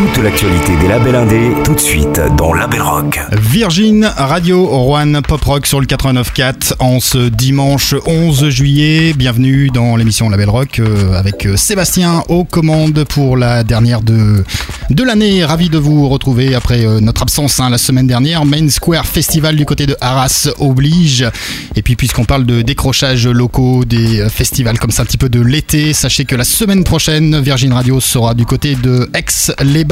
Toute l'actualité des labels indés, tout de suite dans Label Rock. Virgin Radio Rouen Pop Rock sur le 89.4 en ce dimanche 11 juillet. Bienvenue dans l'émission Label Rock euh, avec euh, Sébastien aux commandes pour la dernière de, de l'année. Ravi de vous retrouver après euh, notre absence hein, la semaine dernière. Main Square Festival du côté de Arras oblige. Et puis puisqu'on parle de décrochage locaux, des festivals comme ça un petit peu de l'été, sachez que la semaine prochaine, Virgin Radio sera du côté de Aix-les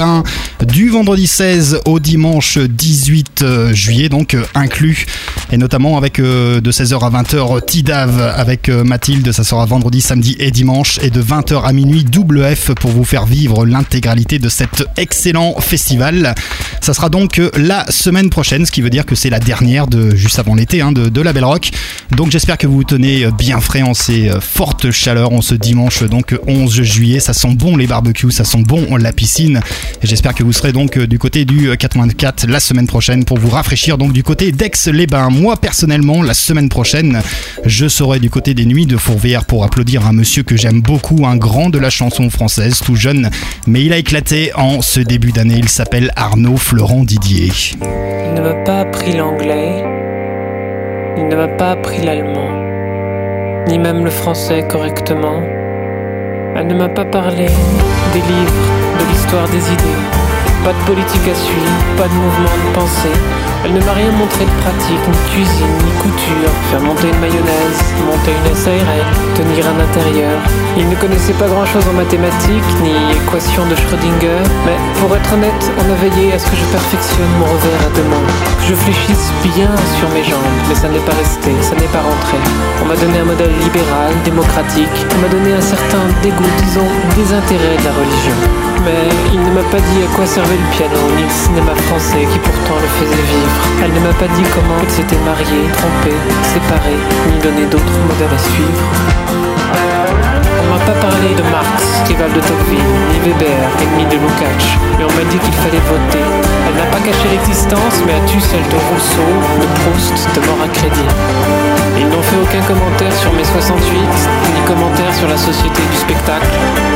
du vendredi 16 au dimanche 18 euh, juillet, donc euh, inclus, et notamment avec euh, de 16h à 20h Tidav avec Mathilde, ça sera vendredi, samedi et dimanche, et de 20h à minuit double F pour vous faire vivre l'intégralité de cet excellent festival. Ça sera donc la semaine prochaine, ce qui veut dire que c'est la dernière de juste avant l'été hein, de, de, la Belle Rock. Donc j'espère que vous vous tenez bien frais en ces fortes chaleurs en ce dimanche donc 11 juillet. Ça sent bon les barbecues, ça sent bon la piscine. J'espère que vous serez donc euh, du côté du 84 euh, la semaine prochaine pour vous rafraîchir donc du côté d'Aix-les-Bains. Moi personnellement, la semaine prochaine, je serai du côté des Nuits de Fourvière pour applaudir un monsieur que j'aime beaucoup, un grand de la chanson française, tout jeune, mais il a éclaté en ce début d'année. Il s'appelle Arnaud Florent Didier. Il ne m'a pas appris l'anglais, il ne m'a pas appris l'allemand, ni même le français correctement. Elle ne m'a pas parlé des livres de l'histoire des idées. Pas de politique à suivre, pas de mouvement de pensée. Elle ne m'a rien montré de pratique, ni cuisine, ni couture. Faire monter une mayonnaise, monter une SARL, tenir un intérieur. Il ne connaissait pas grand chose en mathématiques, ni équations de Schrödinger. Mais pour être honnête, on a veillé à ce que je perfectionne mon revers à deux mains. Que je fléchisse bien sur mes jambes, mais ça n'est pas resté, ça n'est pas rentré. On m'a donné un modèle libéral, démocratique. On m'a donné un certain dégoût, disons, désintérêt de la religion. Mais il ne m'a pas dit à quoi servait le piano, ni le cinéma français qui pourtant le faisait vivre. Elle ne m'a pas dit comment il s'était marié, trompé, séparé, ni donné d'autres modèles à suivre. On m'a pas parlé de Marx, rival de Tocqueville, ni Weber, ennemi de Lukács, mais on m'a dit qu'il fallait voter. Elle n'a pas caché l'existence, mais a tu celle de Rousseau, de Proust, de mort à crédit? Ils n'ont fait aucun commentaire sur mes 68, ni commentaire sur la société du spectacle,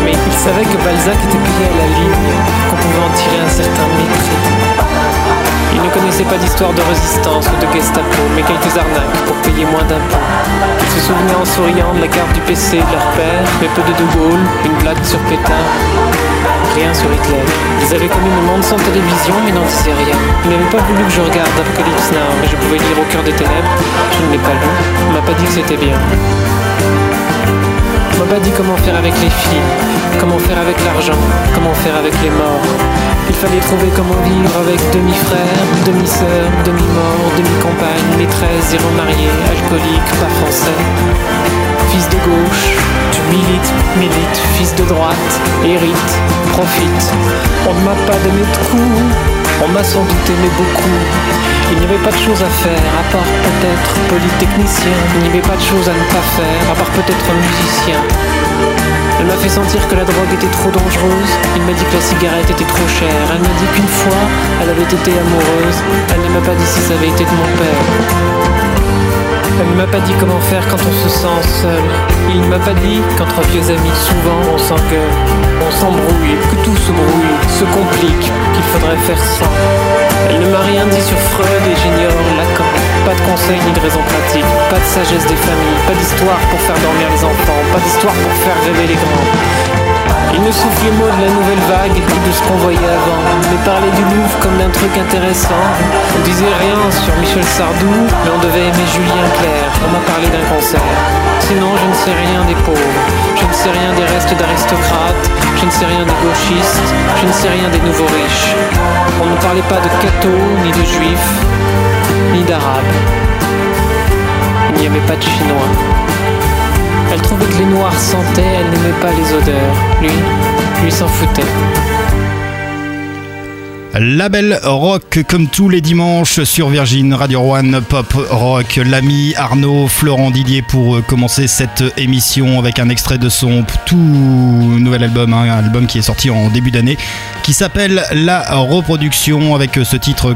mais ils savaient que Balzac était plié à la ligne, qu'on pouvait en tirer un certain mépris. Ne connaissaient pas d'histoire de résistance ou de Gestapo, mais quelques arnaques pour payer moins d'impôts. Ils se souvenaient en souriant de la carte du PC de leur père, mais peu de De Gaulle, une blague sur Pétain. Rien sur Hitler. Ils avaient connu le monde sans télévision, mais n'en disaient rien. Ils n'avaient pas voulu que je regarde Apocalypse Now, mais je pouvais lire au cœur des ténèbres. Je ne l'ai pas lu. On m'a pas dit que c'était bien. Pas dit comment faire avec les filles, comment faire avec l'argent, comment faire avec les morts. Il fallait trouver comment vivre avec demi-frère, demi-sœur, demi-mort, demi-compagne, maîtresse, zéro marié, alcoolique, pas français. Fils de gauche, tu milites, milites, fils de droite, hérite, profite. On ne m'a pas donné de coups, on m'a sans doute aimé beaucoup. Il n'y avait pas de choses à faire, à part peut-être polytechnicien. Il n'y avait pas de choses à ne pas faire, à part peut-être musicien. Elle m'a fait sentir que la drogue était trop dangereuse. Il m'a dit que la cigarette était trop chère. Elle m'a dit qu'une fois, elle avait été amoureuse. Elle ne m'a pas dit si ça avait été de mon père. Elle ne m'a pas dit comment faire quand on se sent seul. Il ne m'a pas dit qu'entre vieux amis, souvent on s'engueule, on s'embrouille, que tout se brouille, se complique, qu'il faudrait faire sans. Elle ne m'a rien dit sur Freud et j'ignore Lacan. Pas de conseils ni de raisons pratiques, pas de sagesse des familles, pas d'histoire pour faire dormir les enfants, pas d'histoire pour faire rêver les grands. Il ne soufflait mot de la nouvelle vague ni de ce qu'on voyait avant, mais parlait du Louvre comme d'un truc intéressant. On disait rien sur Michel Sardou, mais on devait aimer Julien Clerc. On m'a d'un concert. Sinon, je ne sais rien des pauvres, je ne sais rien des restes d'aristocrates, je ne sais rien des gauchistes, je ne sais rien des nouveaux riches. On ne parlait pas de cathos, ni de juifs, ni d'arabes. Il n'y avait pas de chinois. Elle trouvait que les noirs sentaient, elle n'aimait pas les odeurs. Lui, lui s'en foutait. Label rock comme tous les dimanches sur Virgin Radio One Pop Rock. L'ami Arnaud Florent Didier pour euh, commencer cette émission avec un extrait de son tout nouvel album, hein, un album qui est sorti en début d'année, qui s'appelle La Reproduction avec ce titre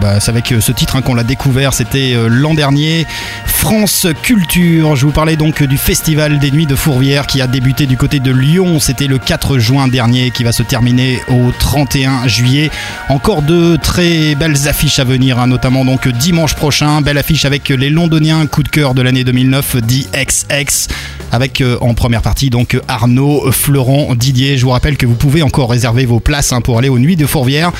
bah, avec ce titre hein, qu'on l'a découvert. C'était euh, l'an dernier. France Culture. Je vous parlais donc du festival des Nuits de Fourvière qui a débuté du côté de Lyon. C'était le 4 juin dernier qui va se terminer au 31 juillet. Encore de très belles affiches à venir, hein, notamment donc dimanche prochain. Belle affiche avec les Londoniens, coup de cœur de l'année 2009, DXX, avec euh, en première partie donc Arnaud, Florent, Didier. Je vous rappelle que vous pouvez encore réserver vos places hein, pour aller aux Nuits de Fourvière.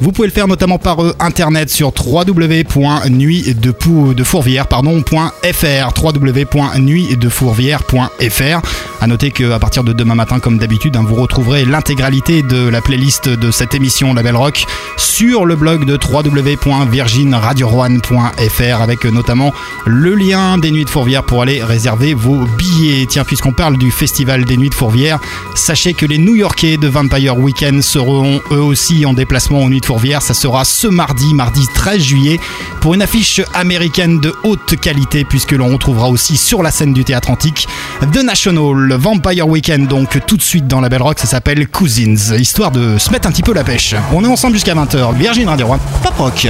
Vous pouvez le faire notamment par euh, internet sur www.nuitdefourvière.fr www.nuitdefourvière.fr À noter qu'à partir de demain matin, comme d'habitude, hein, vous retrouverez l'intégralité de la playlist de cette émission Label Rock sur le blog de www.virginradio1.fr avec notamment le lien des Nuits de Fourvière pour aller réserver vos billets. Tiens, puisqu'on parle du festival des Nuits de Fourvière, sachez que les New-Yorkais de Vampire Weekend seront eux aussi en déplacement aux Nuits de Ça sera ce mardi, mardi 13 juillet, pour une affiche américaine de haute qualité, puisque l'on retrouvera aussi sur la scène du théâtre antique The National Vampire Weekend. Donc tout de suite dans la Belle Rock, ça s'appelle Cousins, histoire de se mettre un petit peu la pêche. On est ensemble jusqu'à 20h. Virgin Radio Rock, Pop Rock.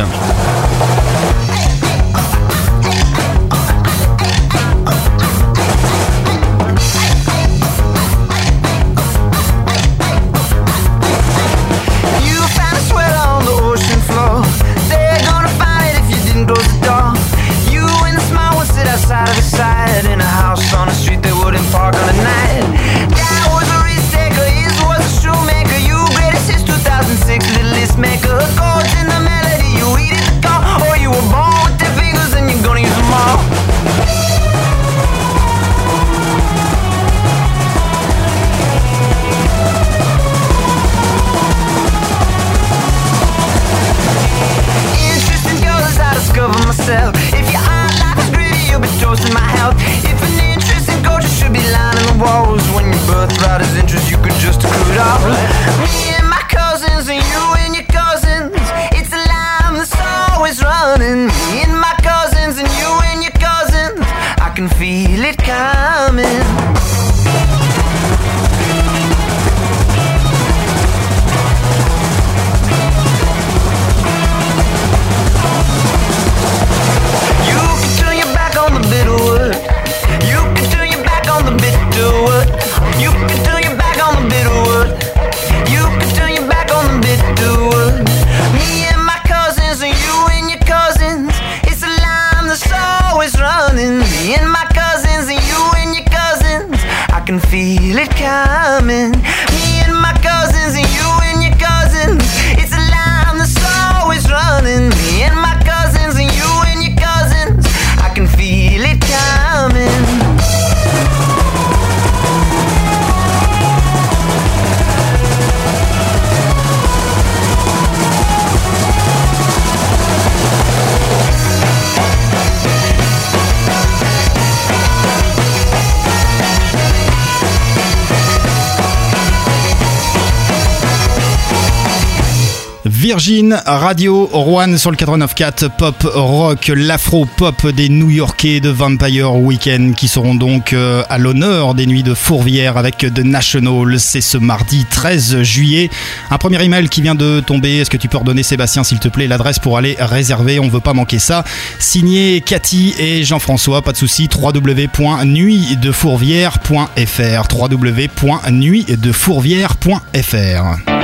Radio Rouen sur le 89.4 Pop Rock, l'afro-pop des New-Yorkais de Vampire Weekend qui seront donc euh, à l'honneur des nuits de Fourvière avec The National. C'est ce mardi 13 juillet. Un premier email qui vient de tomber. Est-ce que tu peux redonner Sébastien s'il te plaît l'adresse pour aller réserver? On veut pas manquer ça. Signé Cathy et Jean-François, pas de souci. www.nuitdefourvière.fr www.nuitdefourvière.fr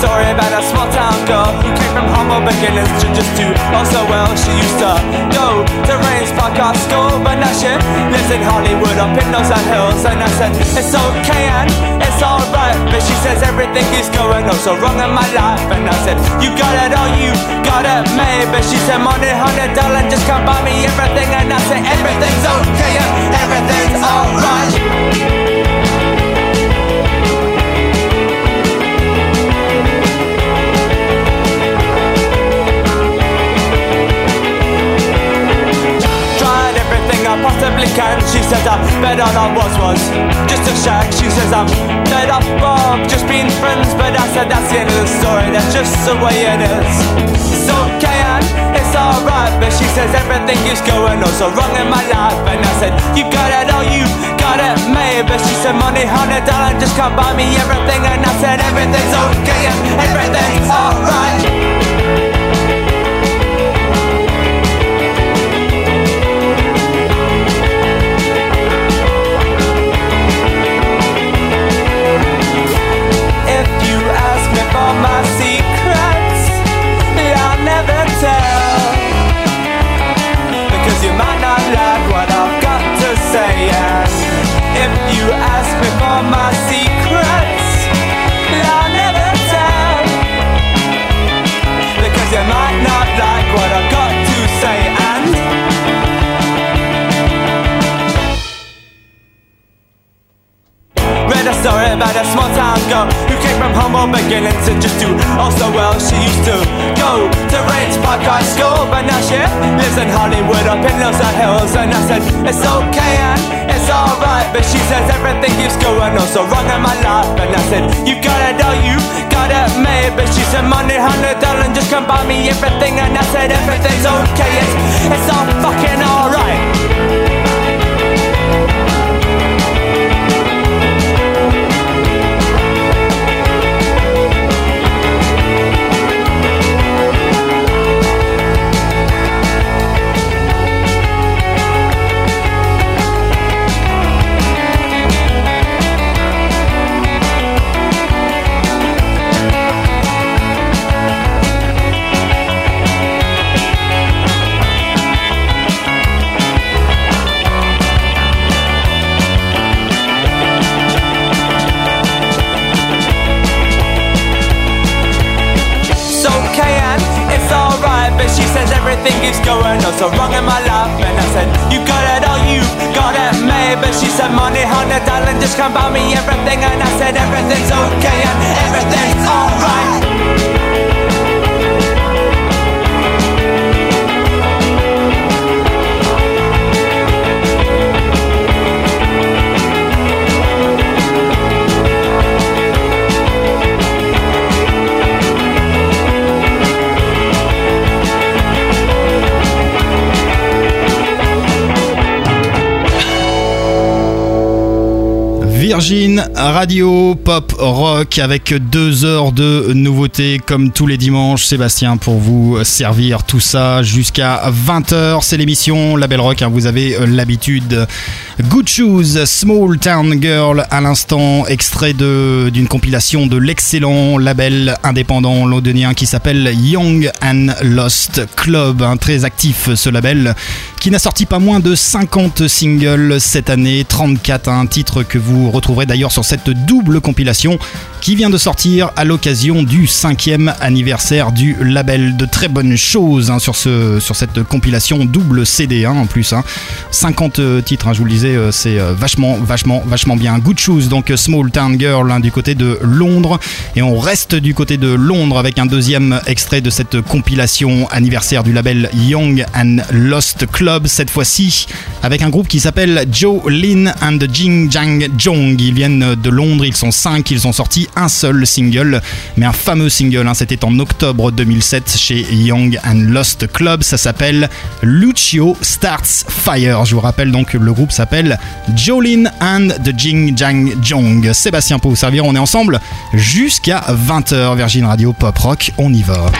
story about a small town girl who came from humble beginnings to just do oh so well. She used to go to Rains Park Art School, but now she lives in Hollywood up in those hills. And I said, It's okay and it's alright. But she says everything is going oh so wrong in my life. And I said, You got it all, you got it made. But she said, Money, hundred dollar, just come buy me everything. And I said, Everything's okay and everything's alright. Can. She says I'm better than was was just a shag. She says I'm fed up of just being friends, but I said that's the end of the story. That's just the way it is. It's okay and it's alright, but she says everything is going on so wrong in my life, and I said you got it all, you got it made. But she said money, hundred dollar, just come buy me everything, and I said everything's okay and everything's alright. My and just do oh so well. She used to go to Rains Park School, but now she lives in Hollywood up in Los Hills. And I said, It's okay and it's alright, but she says everything keeps going on so wrong in my life. And I said, You got it all, you got it made. But she said, Money, hundred dollar, just come buy me everything. And I said, Everything's okay, it's, it's all fucking alright. Everything is going on so wrong in my life. And I said, You got it all, you got it made. But she said, Money, hundred dollar, just come buy me everything. And I said, Everything's okay and everything's alright. Virgin Radio Pop Rock avec deux heures de nouveautés comme tous les dimanches. Sébastien pour vous servir tout ça jusqu'à 20h. C'est l'émission Label Rock, hein, vous avez euh, l'habitude. Good Shoes, Small Town Girl à l'instant, extrait d'une compilation de l'excellent label indépendant londonien qui s'appelle Young and Lost Club. Un très actif ce label qui n'a sorti pas moins de 50 singles cette année, 34 un titre que vous retrouverez d'ailleurs sur cette double compilation qui vient de sortir à l'occasion du cinquième anniversaire du label. De très bonnes choses hein, sur, ce, sur cette compilation double CD hein, en plus. hein. 50 titres, je vous le disais, euh, c'est euh, vachement, vachement, vachement bien. Good Shoes, donc euh, Small Town Girl du côté de Londres. Et on reste du côté de Londres avec un deuxième extrait de cette compilation anniversaire du label Young and Lost Club. Cette fois-ci avec un groupe qui s'appelle Joe Lin and Jing Jang Jong. Ils viennent de Londres, ils sont cinq, ils ont sorti un seul single, mais un fameux single. hein, C'était en octobre 2007 chez Young and Lost Club. Ça s'appelle Lucio Starts Fire. Je vous rappelle donc le groupe s'appelle Jolin and the Jing Jang Jong. Sébastien pour vous servir, on est ensemble jusqu'à 20h. Virgin Radio Pop Rock, on y va.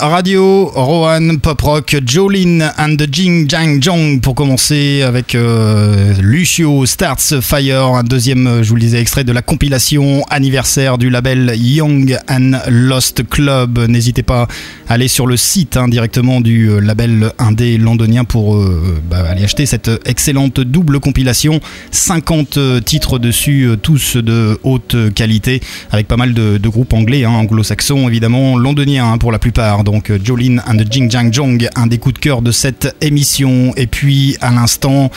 Radio, Rohan, Pop Rock, Jolene and the Jing Jang Jong pour commencer avec euh, Lucio Starts Fire, un deuxième, euh, je vous le disais, extrait de la compilation anniversaire du label Young and Lost Club. N'hésitez pas à aller sur le site hein, directement du euh, label indé londonien pour bah, aller acheter cette excellente double compilation. 50 euh, titres dessus, tous de haute qualité, avec pas mal de, de groupes anglais, hein, anglo-saxons évidemment, londoniens hein, pour la plupart. Donc euh, Jolene and the Jing Jang Jong, un des coups de cœur de cette émission. Et puis à l'instant,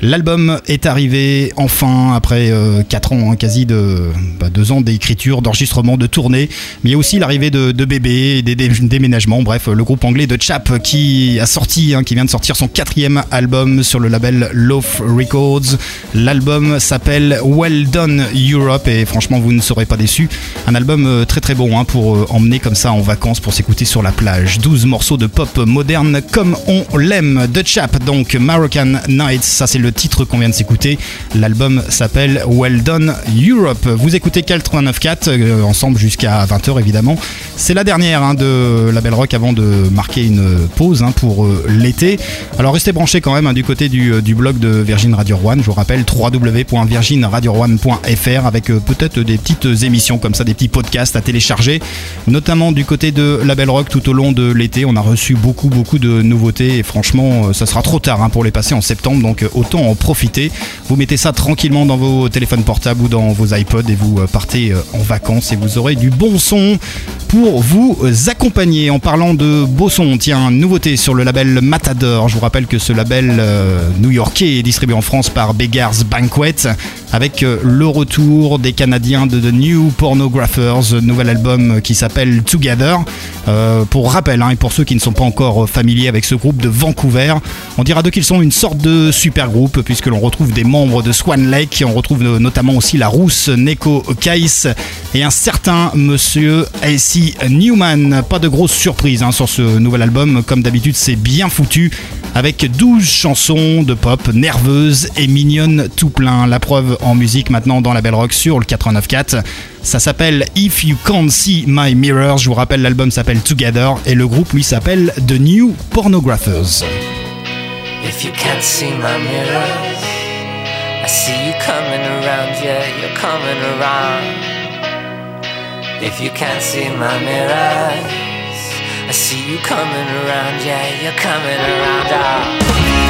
l'album est arrivé enfin après 4 ans, hein, quasi de 2 ans d'écriture, d'enregistrement, de tournée. Mais il y a aussi l'arrivée de, de des déménagements. Bref, le groupe anglais de Chap qui a sorti, hein, qui vient de sortir son quatrième album sur le label Loaf Records. L'album s'appelle Well Done Europe et franchement vous ne serez pas déçus. Un album euh, très très bon hein, pour euh, emmener comme ça en vacances, pour s'écouter sur la plage. 12 morceaux de pop moderne comme on l'aime. De Chap, donc Moroccan Nights, ça c'est le titre qu'on vient de s'écouter. L'album s'appelle Well Done Europe. Vous écoutez Cal 89.4 euh, ensemble jusqu'à 20h évidemment. C'est la dernière hein, de la Belle Rock avant de marquer une pause hein, pour euh, l'été. Alors restez branchés quand même hein, du côté du, euh, du blog de Virgin Radio One. Je vous rappelle www.virginradio1.fr avec peut-être des petites émissions comme ça, des petits podcasts à télécharger, notamment du côté de la Belle Rock tout au long de l'été. On a reçu beaucoup beaucoup de nouveautés et franchement, euh, ça sera trop tard hein, pour les passer en septembre, donc euh, autant en profiter. Vous mettez ça tranquillement dans vos téléphones portables ou dans vos iPods et vous euh, partez en vacances et vous aurez du bon son pour vous accompagner. En parlant de beau son, tiens, nouveauté sur le label Matador. Je vous rappelle que ce label new-yorkais est distribué en France par Beggars Banquet avec le retour des Canadiens de The New Pornographers, nouvel album qui s'appelle Together. Pour rappel, hein, et pour ceux qui ne sont pas encore familiers avec ce groupe de Vancouver, on dira d'eux qu'ils sont une sorte de super groupe puisque l'on retrouve des membres de Swan Lake, on retrouve euh, notamment aussi la rousse Neko Kais et un certain monsieur AC Newman. Pas de grosse surprise hein, sur ce nouvel album, comme d'habitude c'est bien foutu avec 12 chansons de pop nerveuses et mignonnes tout plein. La preuve en musique maintenant dans la Belle Rock sur le 89.4. Ça s'appelle If You Can't See My Mirror. Je vous rappelle, l'album s'appelle Together et le groupe lui s'appelle The New Pornographers. If you can't see my mirrors, I see you coming around, yeah, you're coming around. If you can't see my mirrors, I see you coming around, yeah, you're coming around. Ah.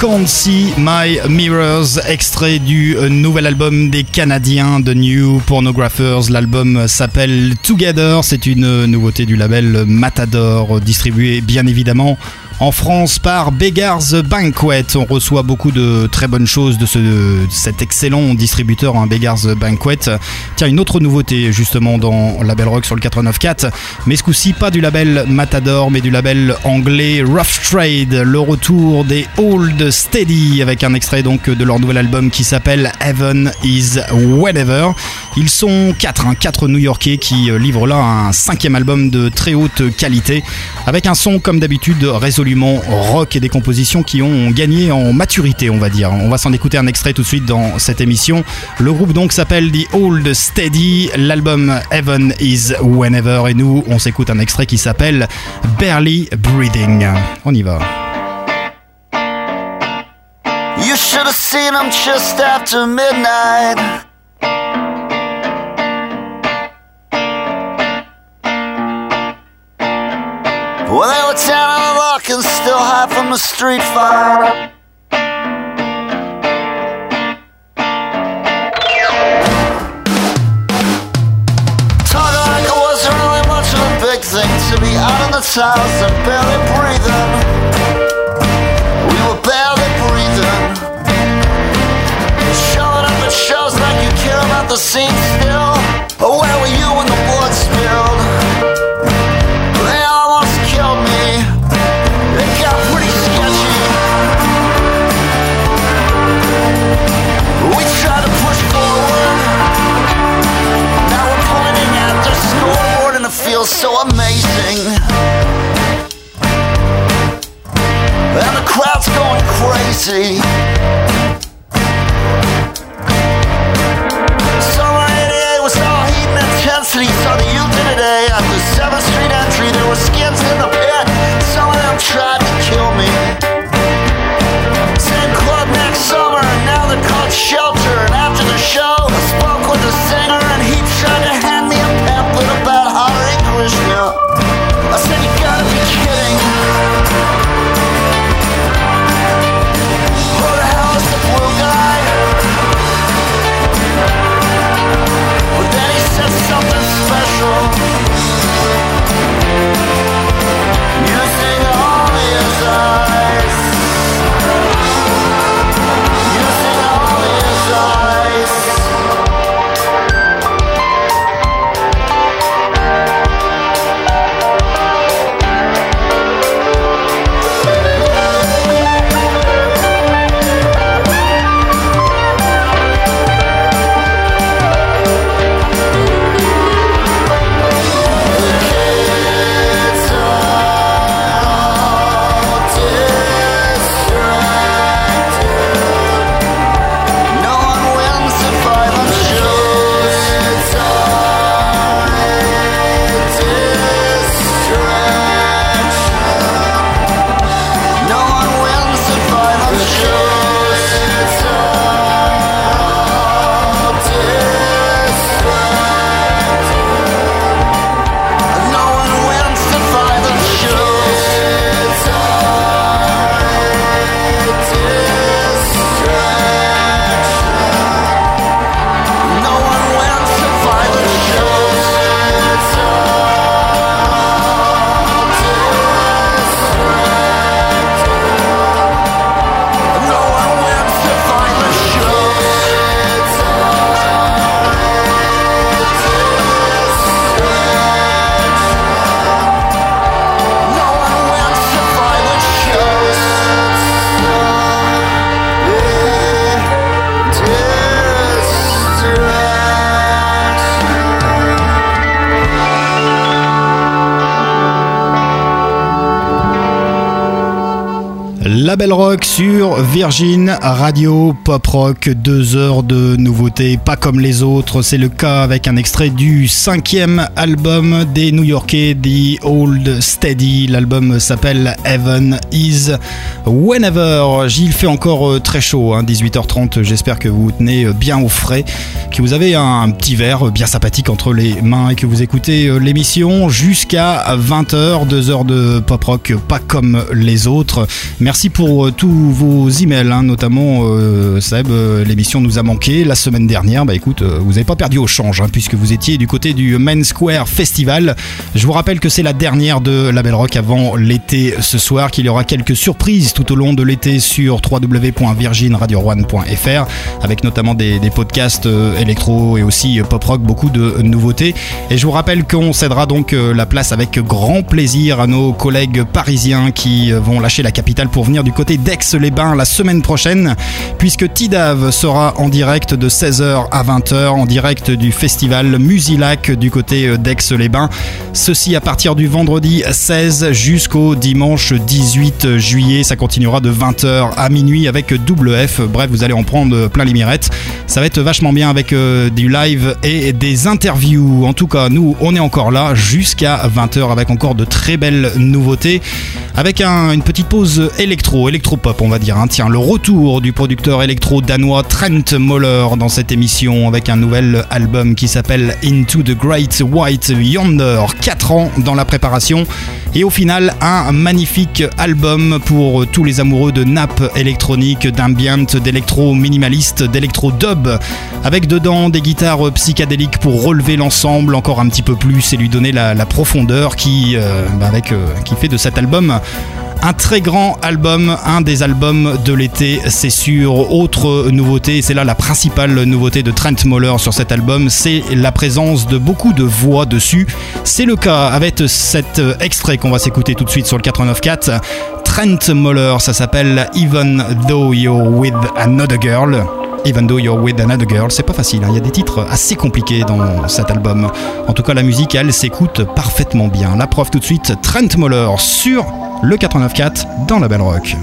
Can't See My Mirrors, extrait du euh, nouvel album des Canadiens de New Pornographers. L'album s'appelle Together, c'est une euh, nouveauté du label Matador, euh, distribué bien évidemment en France par Beggars Banquet. On reçoit beaucoup de très bonnes choses de, ce, de cet excellent distributeur, hein, Beggars Banquet. Tiens, une autre nouveauté justement dans Label Rock sur le 89.4, mais ce coup-ci pas du label Matador, mais du label anglais Rough Trade. Le retour des Old Steady avec un extrait donc de leur nouvel album qui s'appelle Heaven is Whenever. Ils sont quatre, hein, quatre New-Yorkais qui euh, livrent là un cinquième album de très haute qualité avec un son comme d'habitude résolument rock et des compositions qui ont gagné en maturité, on va dire. On va s'en écouter un extrait tout de suite dans cette émission. Le groupe donc s'appelle The Old Steady, l'album Heaven is Whenever et nous on s'écoute un extrait qui s'appelle Barely Breathing. On y va. You should have seen just after midnight. Well, they were down on the luck and still high from the street fight. Talking like it wasn't really much of a big thing to be out in the towers and barely breathing. We were barely breathing. Showing up at shows like you care about the scene And the crowd's going crazy. La Belle Rock sur Virgin Radio Pop Rock, deux heures de nouveautés, pas comme les autres. C'est le cas avec un extrait du cinquième album des New Yorkais, The Old Steady. L'album s'appelle Heaven Is Whenever. J'y fait encore euh, très chaud, hein, 18h30. J'espère que vous vous tenez euh, bien au frais, que vous avez un petit verre bien sympathique entre les mains et que vous écoutez euh, l'émission jusqu'à 20h, deux heures de pop rock, pas comme les autres. Merci pour euh, tous vos emails, hein, notamment euh, Seb. euh, L'émission nous a manqué la semaine dernière. Bah écoute, euh, vous n'avez pas perdu au change, hein, puisque vous étiez du côté du Main Square Festival. Je vous rappelle que c'est la dernière de la Belle Rock avant l'été ce soir, qu'il y aura quelques surprises tout au long de l'été sur www.virginradio1.fr, avec notamment des, des podcasts électro et aussi pop rock, beaucoup de nouveautés. Et je vous rappelle qu'on cédera donc la place avec grand plaisir à nos collègues parisiens qui vont lâcher la capitale pour venir du côté d'Aix-les-Bains la semaine prochaine, puisque Tidav sera en direct de 16h à 20h, en direct du festival Musilac du côté euh, d'Aix-les-Bains. Ceci à partir du vendredi 16 jusqu'au dimanche 18 juillet. Ça continuera de 20h à minuit avec double F. Bref, vous allez en prendre plein les mirettes. Ça va être vachement bien avec euh, du live et des interviews. En tout cas, nous, on est encore là jusqu'à 20h avec encore de très belles nouveautés. Avec un- une petite pause électro, électro-pop, on va dire. hein. Tiens, le retour du producteur électro danois Trent Moller dans cette émission avec un nouvel album qui s'appelle Into the Great White Yonder. 4 ans dans la préparation. Et au final, un magnifique album pour tous les amoureux de nappes électroniques, d'ambient, d'électro minimaliste, d'électro dub, avec dedans des guitares psychédéliques pour relever l'ensemble encore un petit peu plus et lui donner la, la profondeur qui, euh, bah, avec, euh, qui fait de cet album un très grand album, un des albums de l'été, c'est sûr. Autre nouveauté, c'est là la principale nouveauté de Trent Moller sur cet album, c'est la présence de beaucoup de voix dessus. C'est le cas avec cet extrait qu'on va s'écouter tout de suite sur le 89.4. Trent Moller, ça s'appelle Even Though You're With Another Girl. Even Though You're With Another Girl, c'est pas facile, hein. il y a des titres assez compliqués dans cet album. En tout cas, la musique, elle, s'écoute parfaitement bien. La preuve tout de suite, Trent Moller sur le 89.4 dans la Belle Rock.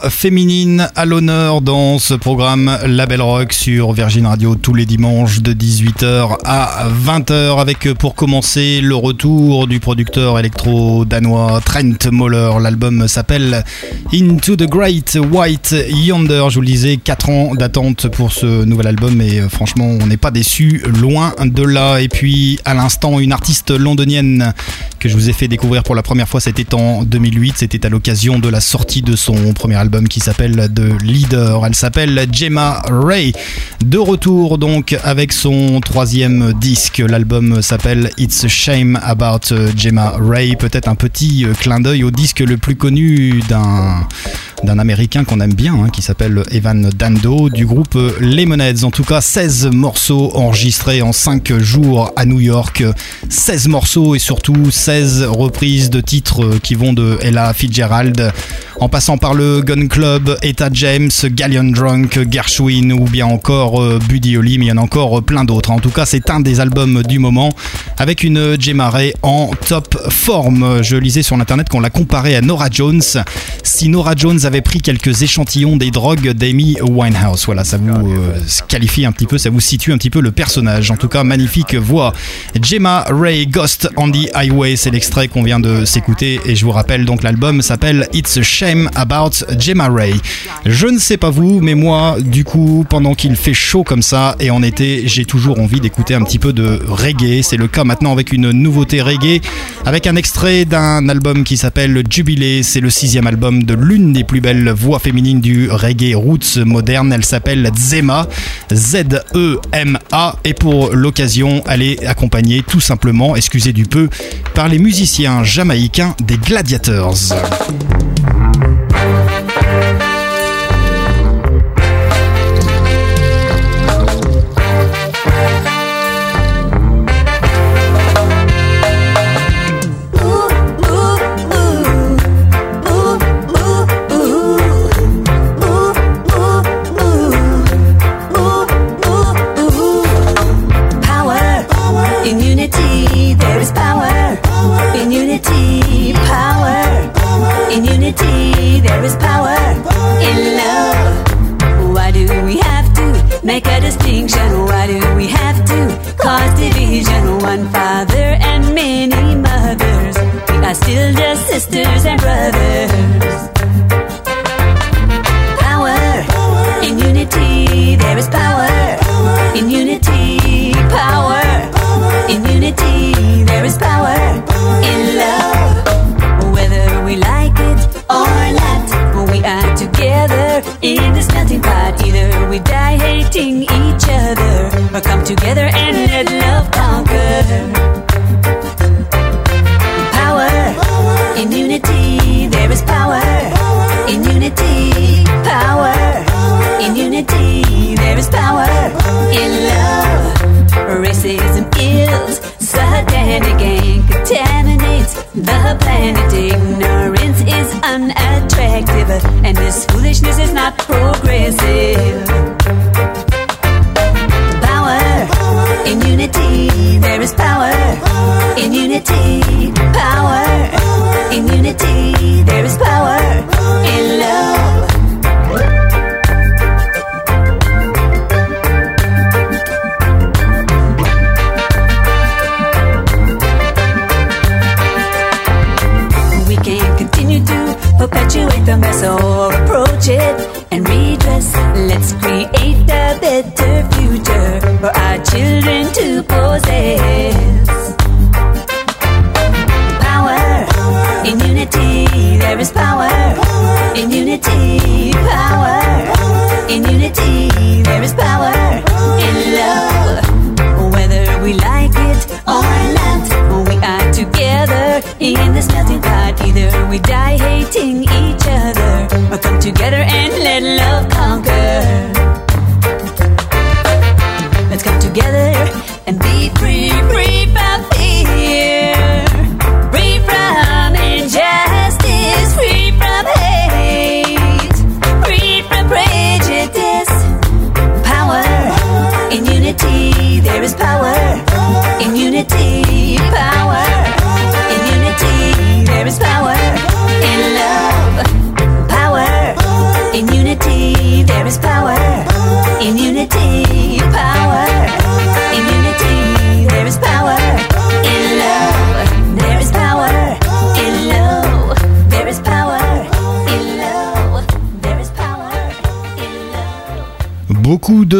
Voix féminines à l'honneur dans ce programme Label Rock sur Virgin Radio tous les dimanches de 18h à 20h avec euh, pour commencer le retour du producteur électro-danois Trent Moller. L'album s'appelle Into the Great White Yonder. Je vous le disais, 4 ans d'attente pour ce nouvel album et euh, franchement on n'est pas déçu, loin de là. Et puis à l'instant une artiste londonienne que je vous ai fait découvrir pour la première fois, c'était en 2008, c'était à l'occasion de la sortie de son premier album qui s'appelle The Leader. Elle s'appelle Gemma Ray. De retour donc avec son troisième disque. L'album s'appelle It's a Shame About Gemma Ray. Peut-être un petit euh, clin d'œil au disque le plus connu d'un d'un américain qu'on aime bien, hein, qui s'appelle Evan Dando, du groupe Lemonheads. En tout cas, 16 morceaux enregistrés en 5 jours à New York. 16 morceaux et surtout 16 reprises de titres qui vont de Ella Fitzgerald en passant par le Gun Club, Etta James, Galleon Drunk, Gershwin ou bien encore euh, Buddy Holly, mais il y en a encore plein d'autres. En tout cas, c'est un des albums du moment avec une Gemma Ray en top forme. Je lisais sur l'internet qu'on l'a comparé à Nora Jones. Si Nora Jones avait pris quelques échantillons des drogues d'Amy Winehouse, voilà, ça vous euh, qualifie un petit peu, ça vous situe un petit peu le personnage. En tout cas, magnifique voix. Gemma Ray Ghost on the Highway, c'est l'extrait qu'on vient de s'écouter et je vous rappelle donc l'album s'appelle It's a Shame About Gemma Ray. Je ne sais pas vous, mais moi, du coup, pendant qu'il fait chaud comme ça et en été, j'ai toujours envie d'écouter un petit peu de reggae. C'est le cas maintenant avec une nouveauté reggae, avec un extrait d'un album qui s'appelle Jubilé. C'est le sixième album de l'une des plus belles voix féminines du reggae roots moderne. Elle s'appelle Zema, Z-E-M-A. Et pour l'occasion, elle est accompagnée tout simplement, excusez du peu, par les musiciens jamaïcains des Gladiators. Still just sisters and brothers. Power in unity, there is power in unity. Power in unity, there is power in love. Whether we like it or not, we are together in this melting pot. Either we die hating each other, or come together and let love conquer. In unity, there is power in unity. Power in unity, there is power in love. Racism kills, satanic and contaminates the planet. Ignorance is unattractive, and this foolishness is not progressive. In unity, there is power in unity. Power in unity, there is power in love. We can continue to perpetuate the mess or approach it and redress. Let's create a better future for our children to possess. Power in unity, there is power in unity. Power in unity, there is power in love. Whether we like it or not, we are together in this melting pot. Either we die hating each other, or come together and let love conquer. Together and be free, free from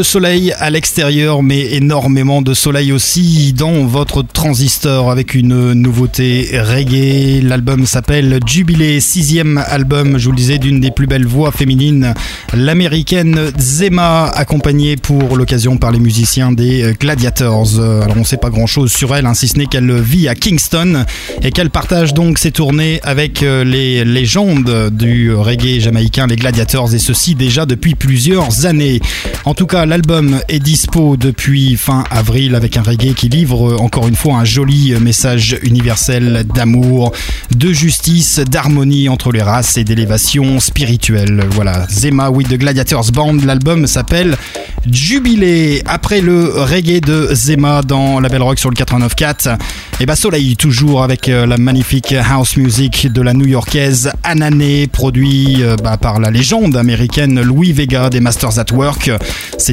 soleil à l'extérieur, mais énormément de soleil aussi dans votre transistor avec une nouveauté reggae. L'album s'appelle Jubilé, sixième album, je vous le disais, d'une des plus belles voix féminines, l'américaine Zema, accompagnée pour l'occasion par les musiciens des Gladiators. Alors on sait pas grand chose sur elle, hein, si ce n'est qu'elle vit à Kingston et qu'elle partage donc ses tournées avec euh, les légendes du reggae jamaïcain, les Gladiators, et ceci déjà depuis plusieurs années. En tout cas, l'album est dispo depuis fin avril avec un reggae qui livre euh, encore une fois un joli message universel d'amour, de justice, d'harmonie entre les races et d'élévation spirituelle. Voilà, Zema with the Gladiators Band, l'album s'appelle Jubilé. Après le reggae de Zema dans la Belle Rock sur le 89.4, Et bah Soleil toujours avec euh, la magnifique house music de la new-yorkaise Anané, produit euh, bah, par la légende américaine Louis Vega des Masters at Work.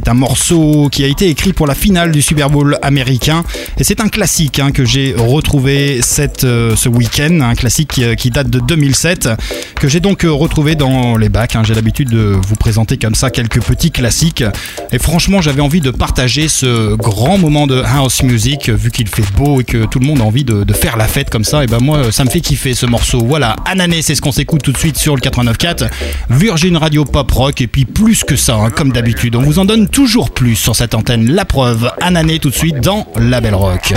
C'est un morceau qui a été écrit pour la finale du Super Bowl américain et c'est un classique hein, que j'ai retrouvé cette, euh, ce week-end, un classique qui, qui date de 2007 que j'ai donc euh, retrouvé dans les bacs. hein. J'ai l'habitude de vous présenter comme ça quelques petits classiques et franchement j'avais envie de partager ce grand moment de house music vu qu'il fait beau et que tout le monde a envie de, faire la fête comme ça. Et ben moi ça me fait kiffer ce morceau. Voilà, Anané, c'est ce qu'on s'écoute tout de suite sur le 89.4 Virgin Radio Pop Rock et puis plus que ça, hein, comme d'habitude, on vous en donne toujours plus sur cette antenne. La preuve, Anané tout de suite dans La Belle Rock.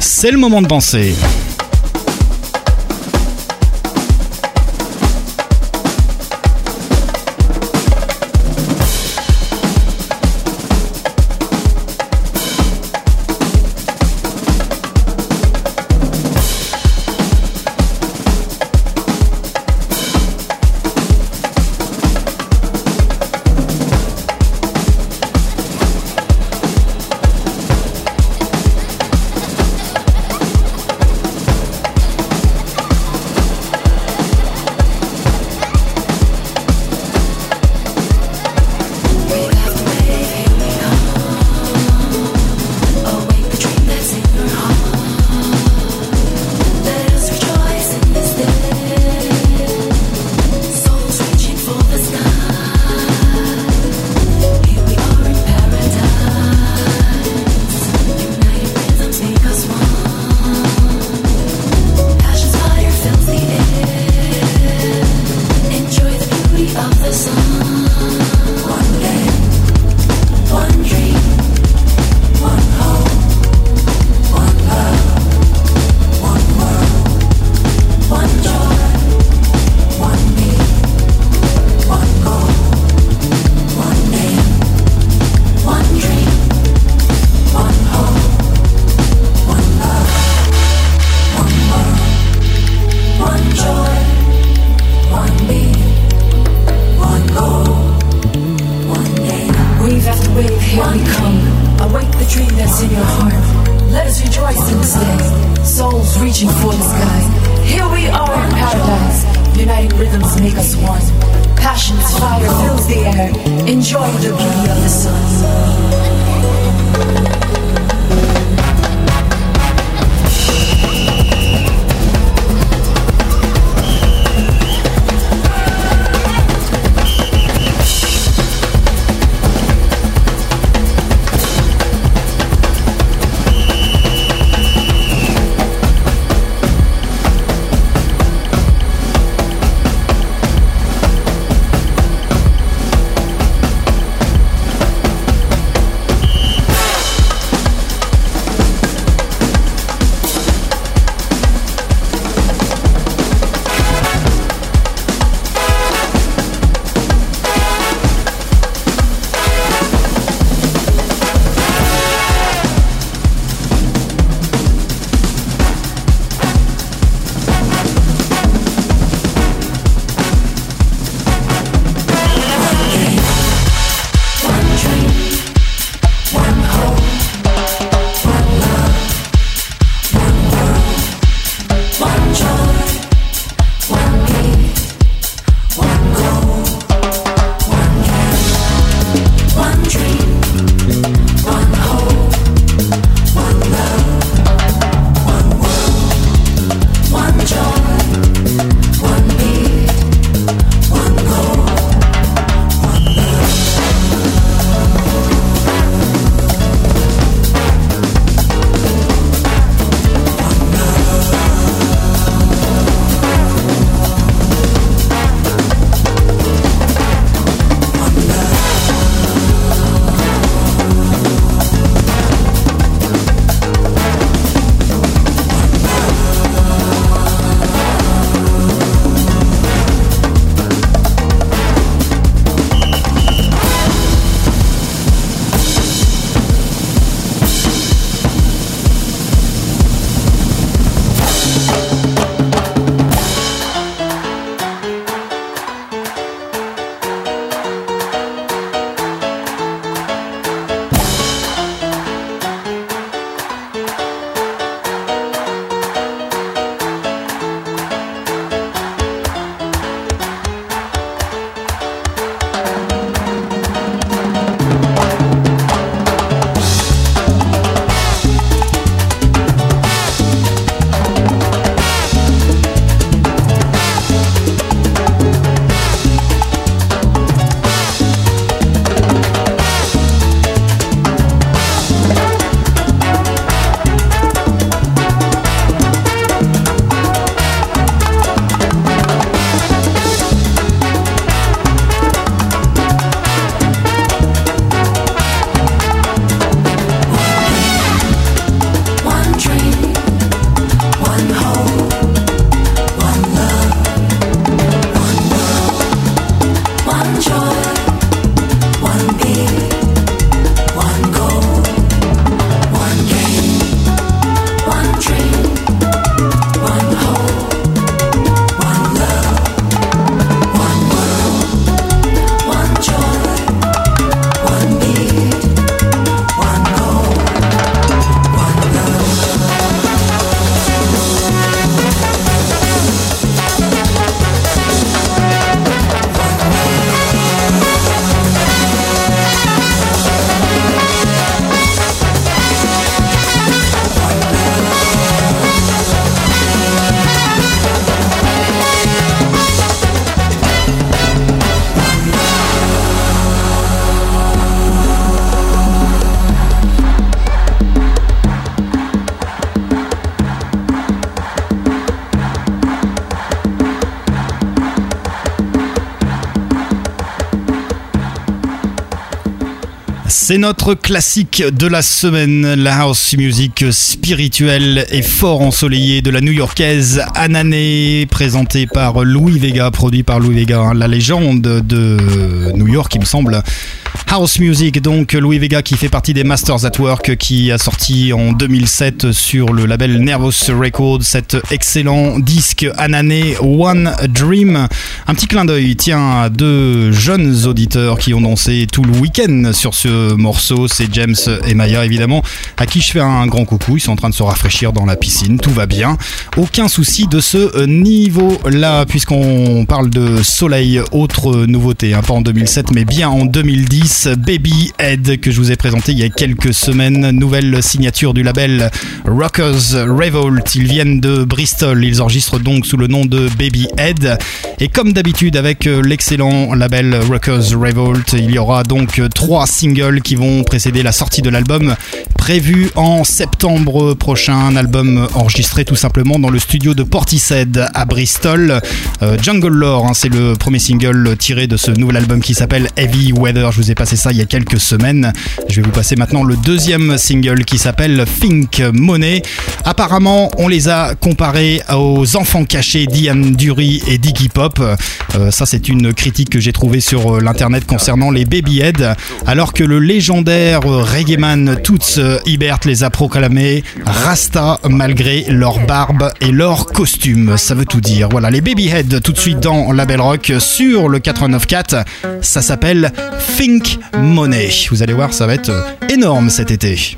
C'est le moment de danser. C'est notre classique de la semaine, la house music spirituelle et fort ensoleillée de la new-yorkaise Anané, présentée par Louis Vega, produit par Louis Vega, hein, la légende de New York, il me semble. House Music, donc Louis Vega qui fait partie des Masters at Work, qui a sorti en 2007 sur le label Nervous Records cet excellent disque Anané One Dream. Un petit clin d'œil, tiens, à deux jeunes auditeurs qui ont dansé tout le week-end sur ce morceau, c'est James et Maya évidemment, à qui je fais un grand coucou, ils sont en train de se rafraîchir dans la piscine, tout va bien. Aucun souci de ce niveau-là, puisqu'on parle de soleil, autre nouveauté, hein, pas en 2007 mais bien en 2010. Baby Head que je vous ai présenté il y a quelques semaines. Nouvelle signature du label Rockers Revolt. Ils viennent de Bristol. Ils enregistrent donc sous le nom de Baby Head. Et comme d'habitude avec l'excellent label Rockers Revolt, il y aura donc trois singles qui vont précéder la sortie de l'album prévu en septembre prochain. Un album enregistré tout simplement dans le studio de Portishead à Bristol. Euh, Jungle Lore, hein, c'est le premier single tiré de ce nouvel album qui s'appelle Heavy Weather. Je vous ai passé ça il y a quelques semaines. Je vais vous passer maintenant le deuxième single qui s'appelle Think Money. Apparemment, on les a comparés aux enfants cachés d'Ian Dury et Diggy Pop. Euh, ça, c'est une critique que j'ai trouvée sur euh, l'internet concernant les Baby Head. Alors que le légendaire reggaeman Toots Hibbert les a proclamés Rasta malgré leur barbe et leur costume. Ça veut tout dire. Voilà, les Baby Head tout de suite dans la Belle Rock sur le 89.4. Ça s'appelle Think Money. Vous allez voir, ça va être énorme cet été.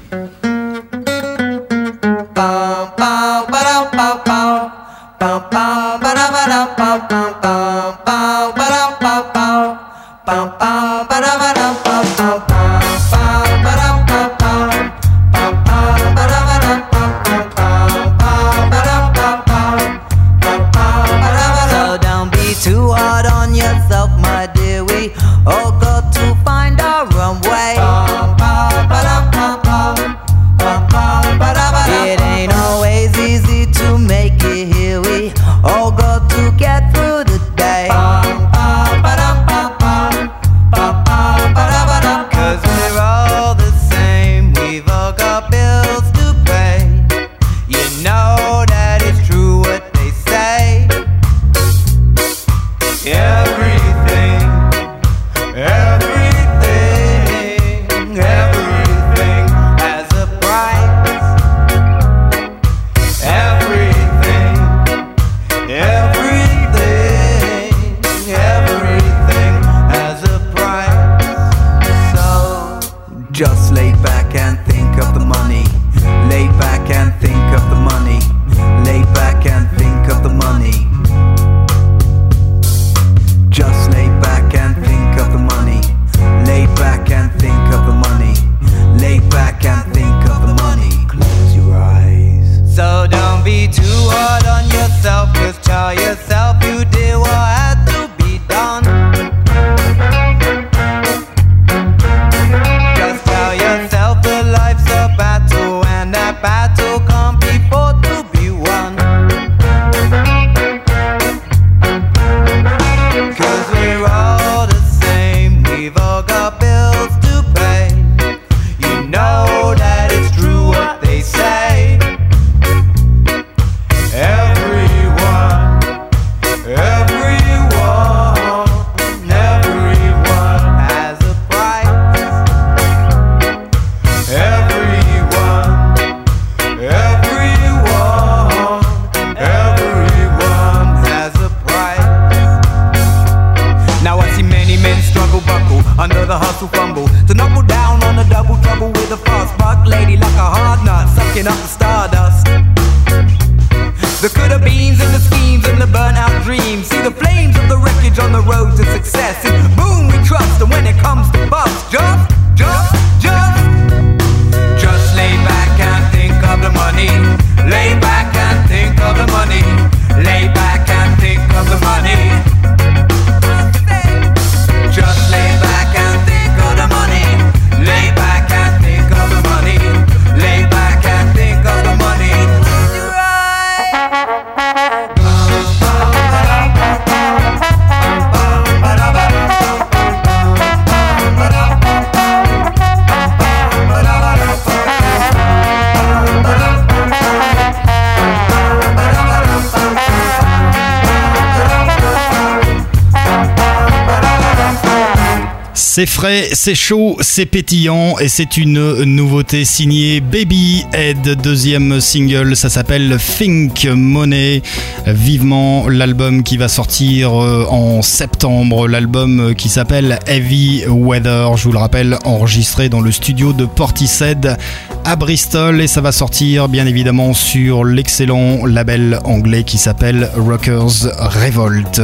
C'est chaud, c'est pétillant et c'est une nouveauté signée Baby Head, deuxième single, ça s'appelle Think Money. Vivement l'album qui va sortir euh, en septembre, l'album qui s'appelle Heavy Weather, je vous le rappelle, enregistré dans le studio de Portishead à Bristol et ça va sortir bien évidemment sur l'excellent label anglais qui s'appelle Rockers Revolt.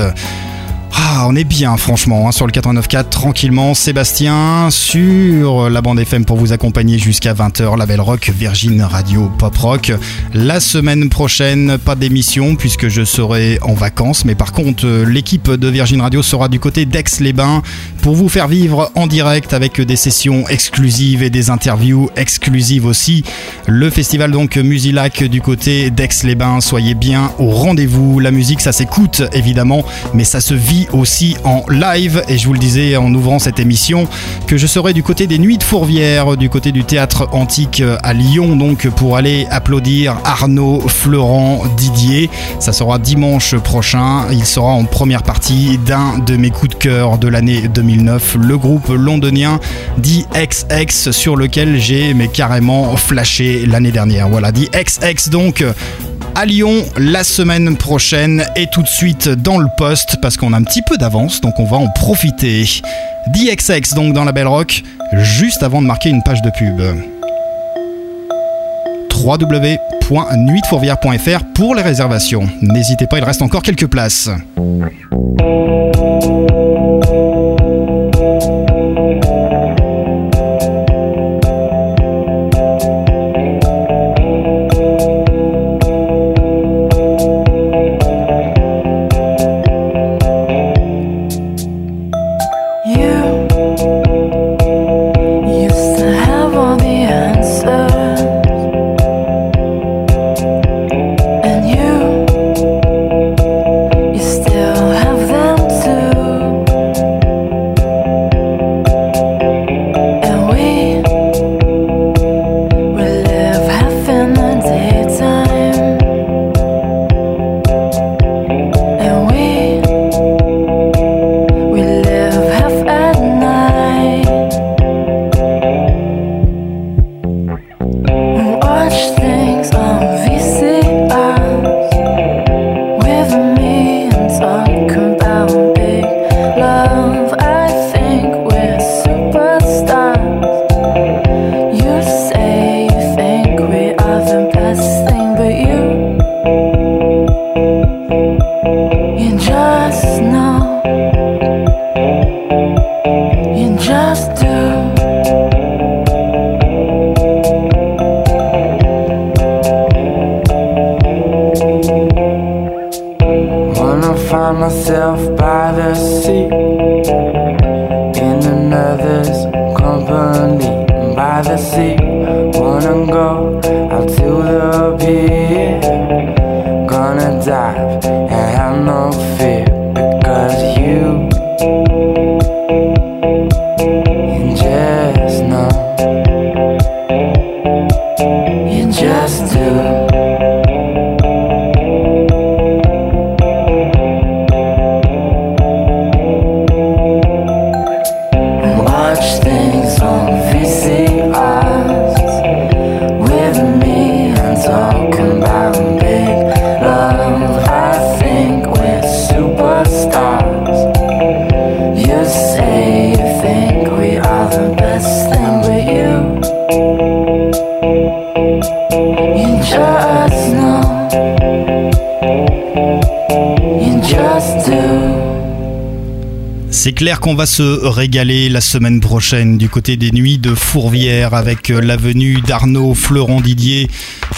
Ah, on est bien, franchement, hein, sur le 89.4, tranquillement. Sébastien, sur la bande FM pour vous accompagner jusqu'à 20h, la belle rock, Virgin Radio Pop Rock. La semaine prochaine, pas d'émission puisque je serai en vacances, mais par contre, euh, l'équipe de Virgin Radio sera du côté d'Aix-les-Bains pour vous faire vivre en direct avec des sessions exclusives et des interviews exclusives aussi. Le festival donc Musilac du côté d'Aix-les-Bains, soyez bien au rendez-vous. La musique, ça s'écoute évidemment, mais ça se vit aussi en live. Et je vous le disais en ouvrant cette émission que je serai du côté des Nuits de Fourvière, du côté du théâtre antique à Lyon, donc pour aller applaudir Arnaud, Florent, Didier. Ça sera dimanche prochain. Il sera en première partie d'un de mes coups de cœur de l'année 2009, le groupe londonien XX sur lequel j'ai mais carrément flashé l'année dernière. Voilà, XX donc à Lyon la semaine prochaine et tout de suite dans le poste parce qu'on a un petit peu d'avance donc on va en profiter. DXX donc dans la Belle Rock juste avant de marquer une page de pub. www.nuitfourvière.fr pour les réservations. N'hésitez pas, il reste encore quelques places. Qu'on va se régaler la semaine prochaine du côté des nuits de Fourvière avec la venue d'Arnaud Florent Didier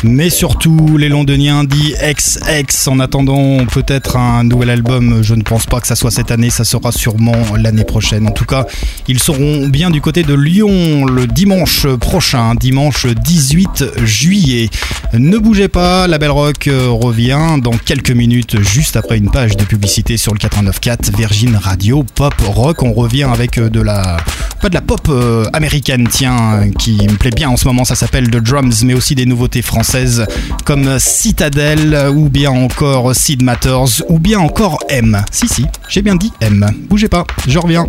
mais surtout les londoniens dit XX. En attendant peut-être un nouvel album, je ne pense pas que ça soit cette année, ça sera sûrement l'année prochaine. En tout cas, ils seront bien du côté de Lyon le dimanche prochain, dimanche 18 juillet. Ne bougez pas, la Belle Rock revient dans quelques minutes, juste après une page de publicité sur le 89.4 Virgin Radio Pop Rock. On revient avec de la pas de la pop euh, américaine, tiens, qui me plaît bien en ce moment. Ça s'appelle The Drums, mais aussi des nouveautés françaises comme Citadel ou bien encore Sid Matters ou bien encore M. Si, si, j'ai bien dit M. Bougez pas, je reviens.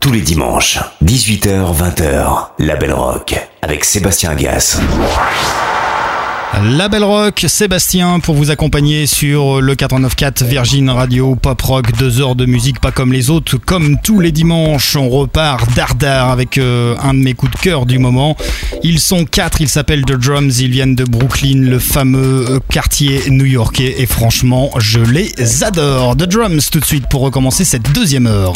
Tous les dimanches, 18h-20h, La Belle Rock, avec Sébastien Gas. La Belle Rock, Sébastien pour vous accompagner sur le 89.4 Virgin Radio Pop Rock, deux heures de musique pas comme les autres, comme tous les dimanches, on repart dardard avec euh, un de mes coups de cœur du moment. Ils sont quatre, ils s'appellent The Drums, ils viennent de Brooklyn, le fameux euh, quartier new-yorkais et franchement, je les adore. The Drums tout de suite pour recommencer cette deuxième heure.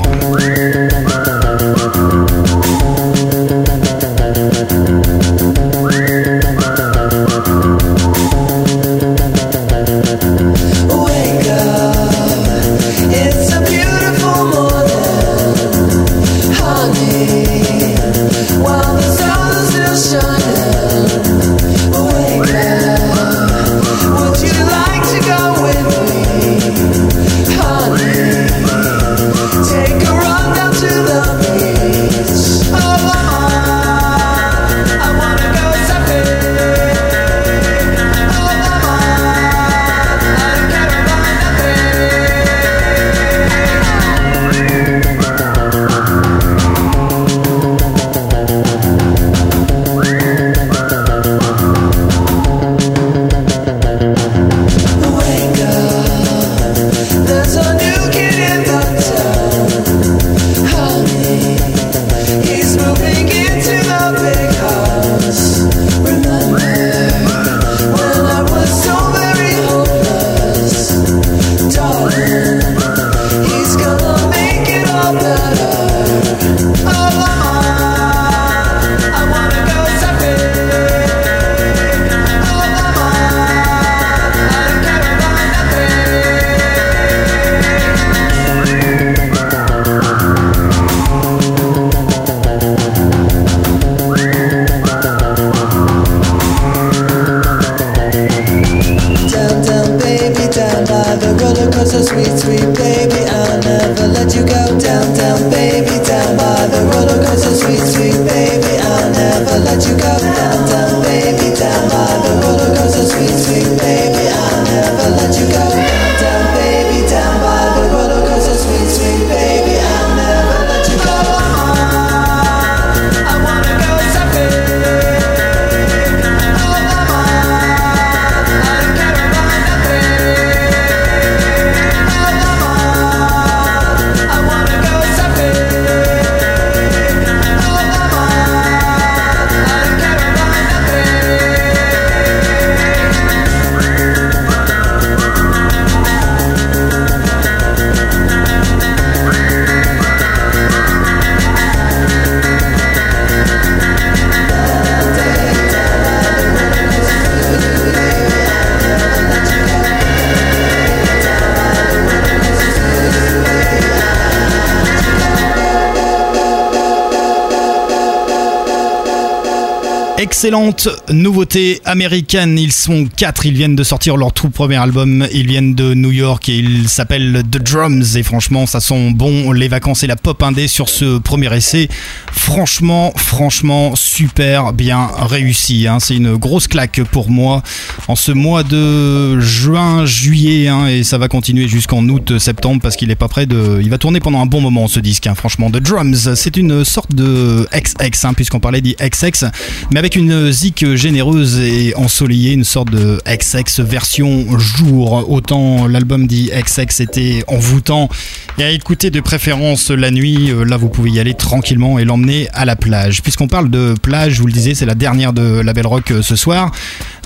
Excellente nouveauté américaine. Ils sont quatre. Ils viennent de sortir leur tout premier album. Ils viennent de New York et ils s'appellent The Drums. Et franchement, ça sent bon les vacances et la pop indé sur ce premier essai. Franchement, franchement, super bien réussi. hein. C'est une grosse claque pour moi en ce mois de juin, juillet. hein, et ça va continuer jusqu'en août, septembre parce qu'il est pas prêt de. Il va tourner pendant un bon moment ce disque. hein. Franchement, The Drums, c'est une sorte de XX, puisqu'on parlait du XX, mais avec une zik généreuse et ensoleillée, une sorte de XX version jour. Autant l'album dit XX était envoûtant et à écouter de préférence la nuit. Euh, Là, vous pouvez y aller tranquillement et l'emmener à la plage. Puisqu'on parle de plage, je vous le disais, c'est la dernière de la Belle Rock euh, ce soir.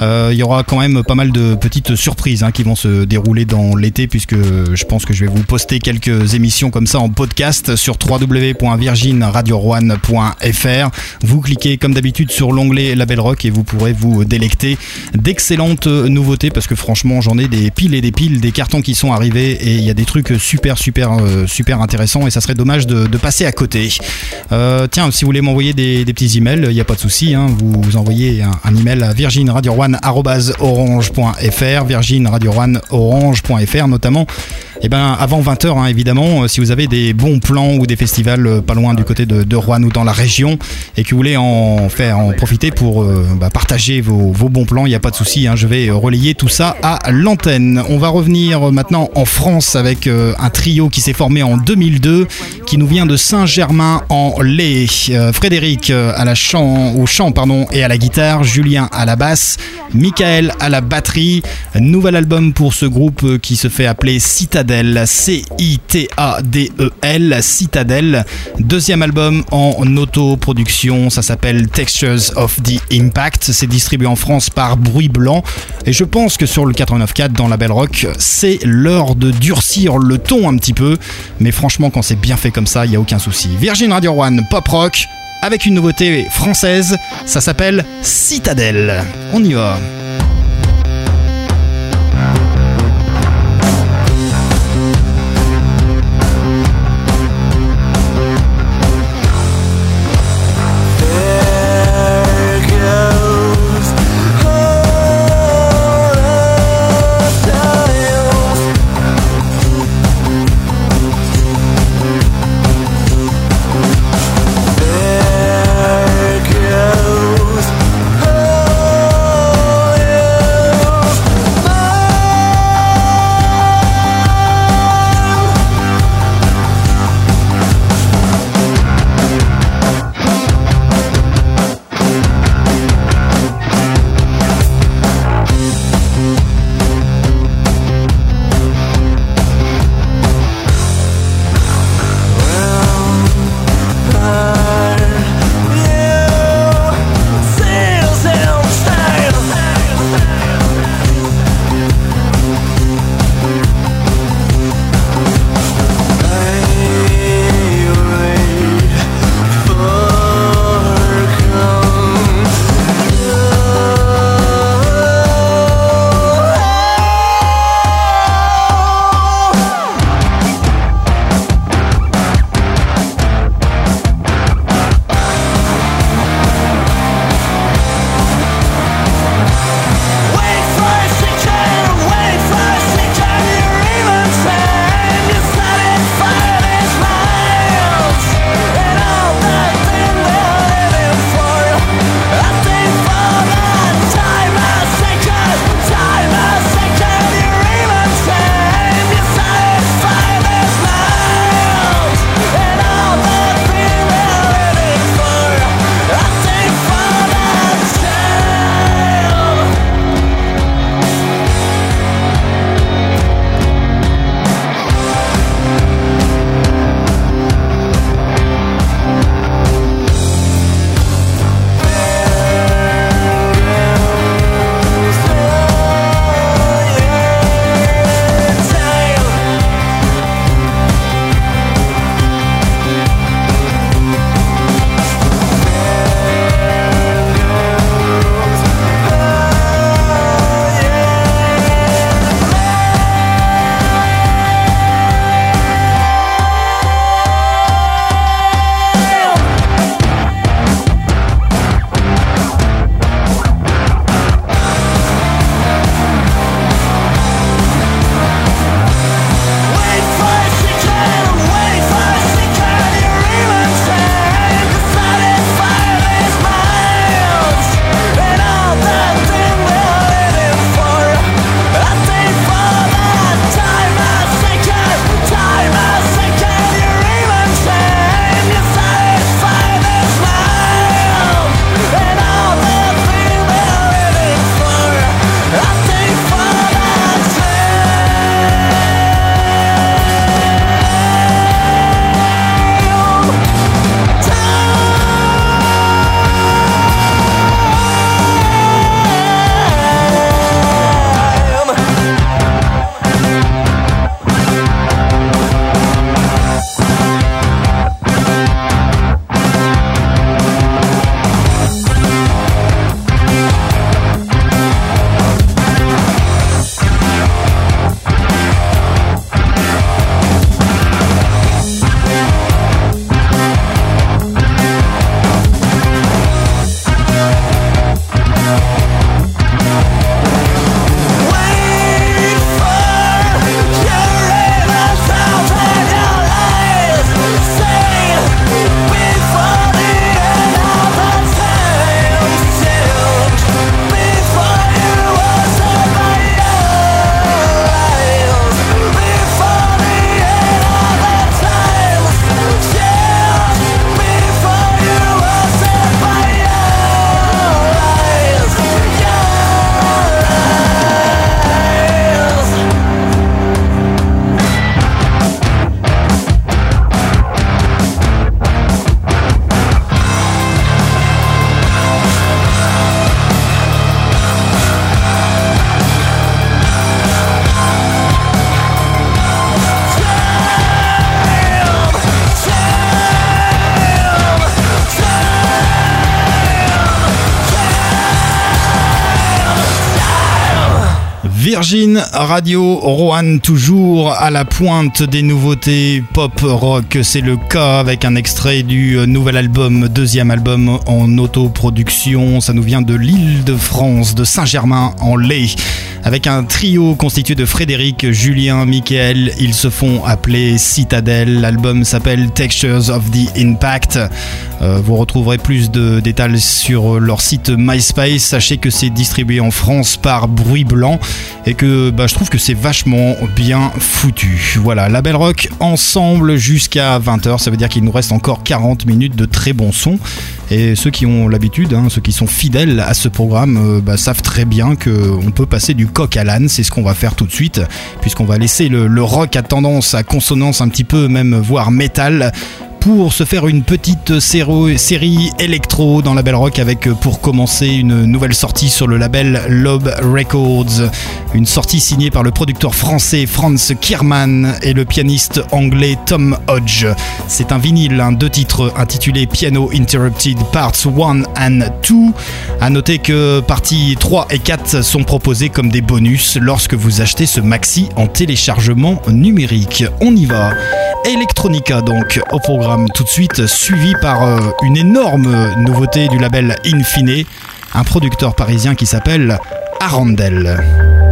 Euh, Il y aura quand même pas mal de petites surprises hein, qui vont se dérouler dans l'été, puisque je pense que je vais vous poster quelques émissions comme ça en podcast sur www.virginradio1.fr. Vous cliquez comme d'habitude sur l'onglet La Belle Rock et vous pourrez vous délecter d'excellentes nouveautés parce que franchement j'en ai des piles et des piles, des cartons qui sont arrivés et il y a des trucs super super euh, super intéressants et ça serait dommage de, de passer à côté. Euh, tiens, si vous voulez m'envoyer des, des petits emails, il n'y a pas de souci, hein, vous, vous envoyez un, un email à virginradio1.orange.fr, virginradio1.orange.fr notamment. Et ben avant 20h hein, évidemment, euh, si vous avez des bons plans ou des festivals pas loin du côté de, de Rouen ou dans la région et que vous voulez en faire en profiter pour euh, bah, partager vos, bons plans. Il n'y a pas de souci, hein, je vais euh, relayer tout ça à l'antenne. On va revenir maintenant en France avec euh, un trio qui s'est formé en 2002, qui nous vient de Saint-Germain-en-Laye. Euh, Frédéric euh, à la au chant pardon, et à la guitare, Julien à la basse, Michael à la batterie. Nouvel album pour ce groupe euh, qui se fait appeler Citadel, C-I-T-A-D-E-L, Citadel. Deuxième album en autoproduction, ça s'appelle Textures of the Impact. C'est distribué en France par Bruit Blanc. Et je pense que sur le 89.4 dans la Belle Rock, c'est l'heure de durcir le ton un petit peu. Mais franchement, quand c'est bien fait comme ça, il n'y a aucun souci. Virgin Radio One, pop rock, avec une nouveauté française, ça s'appelle Citadel. On y va. Virgin Radio Rohan toujours à la pointe des nouveautés pop rock. C'est le cas avec un extrait du nouvel album, deuxième album en autoproduction. Ça nous vient de l'île de France, de Saint-Germain-en-Laye. Avec un trio constitué de Frédéric, Julien, Michael. Ils se font appeler Citadel. L'album s'appelle Textures of the Impact. Euh, vous retrouverez plus de détails sur leur site MySpace. Sachez que c'est distribué en France par Bruit Blanc et que bah, je trouve que c'est vachement bien foutu. Voilà, la Belle Rock ensemble jusqu'à 20h. Ça veut dire qu'il nous reste encore 40 minutes de très bon son. Et ceux qui ont l'habitude, hein, ceux qui sont fidèles à ce programme, euh, bah, savent très bien qu'on peut passer du coq à l'âne. C'est ce qu'on va faire tout de suite, puisqu'on va laisser le, le rock à tendance à consonance un petit peu, même voire métal, pour se faire une petite série électro dans la Belle Rock avec euh, pour commencer une nouvelle sortie sur le label Lob Records. Une sortie signée par le producteur français Franz Kierman et le pianiste anglais Tom Hodge. C'est un vinyle, un deux titres intitulé Piano Interrupted Parts 1 and 2. À noter que parties 3 et 4 sont proposées comme des bonus lorsque vous achetez ce maxi en téléchargement numérique. On y va. Electronica donc au programme tout de suite, suivi par euh, une énorme nouveauté du label Infine, un producteur parisien qui s'appelle Arandel.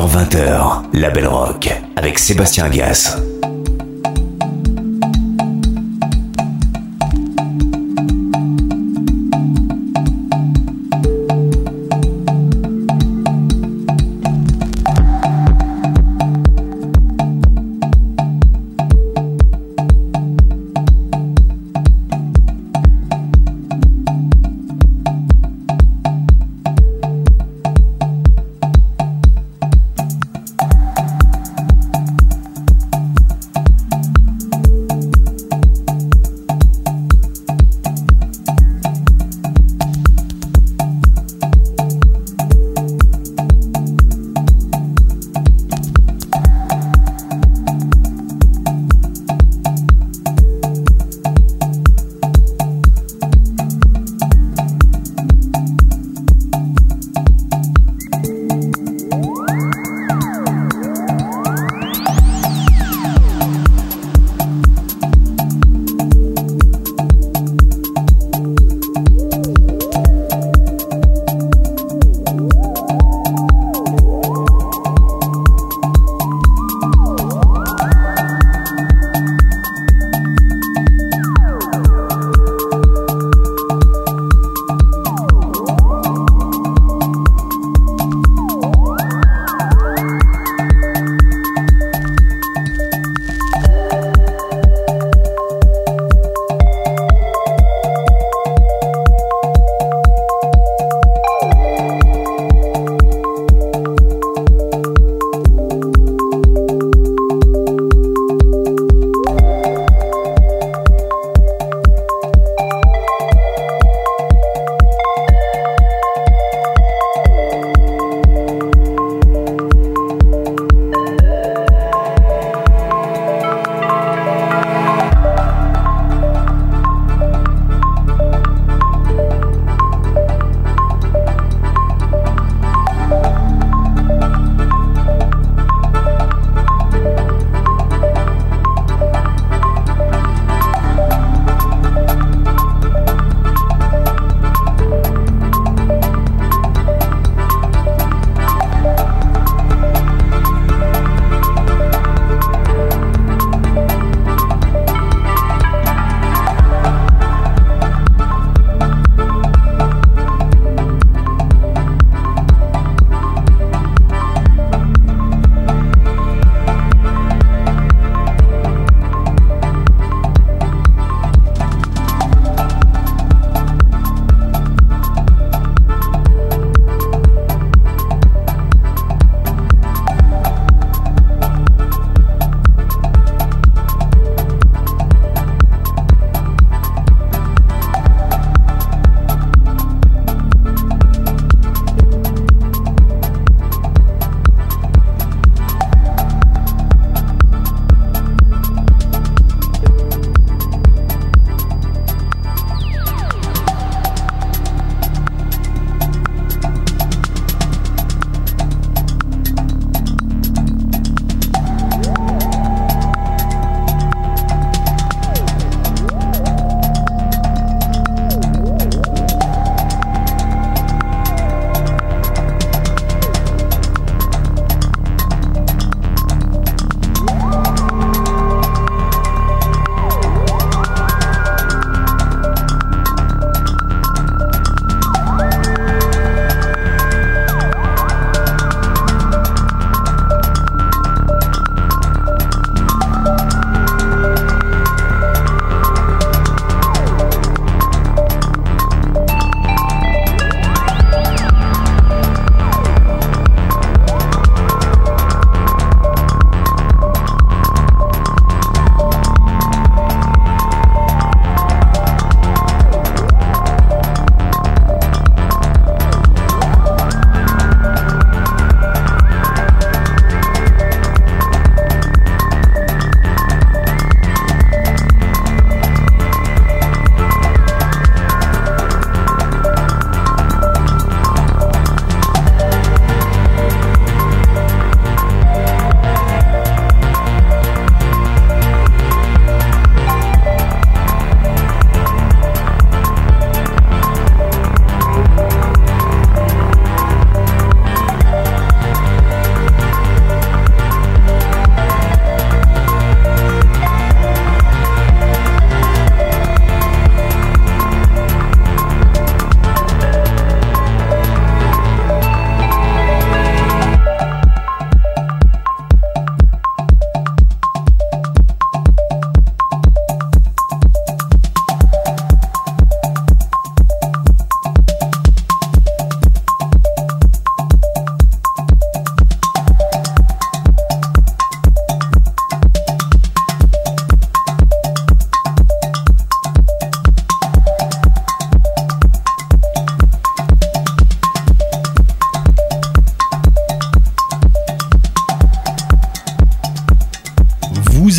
18h-20h, La Belle Rock, avec Sébastien Agas.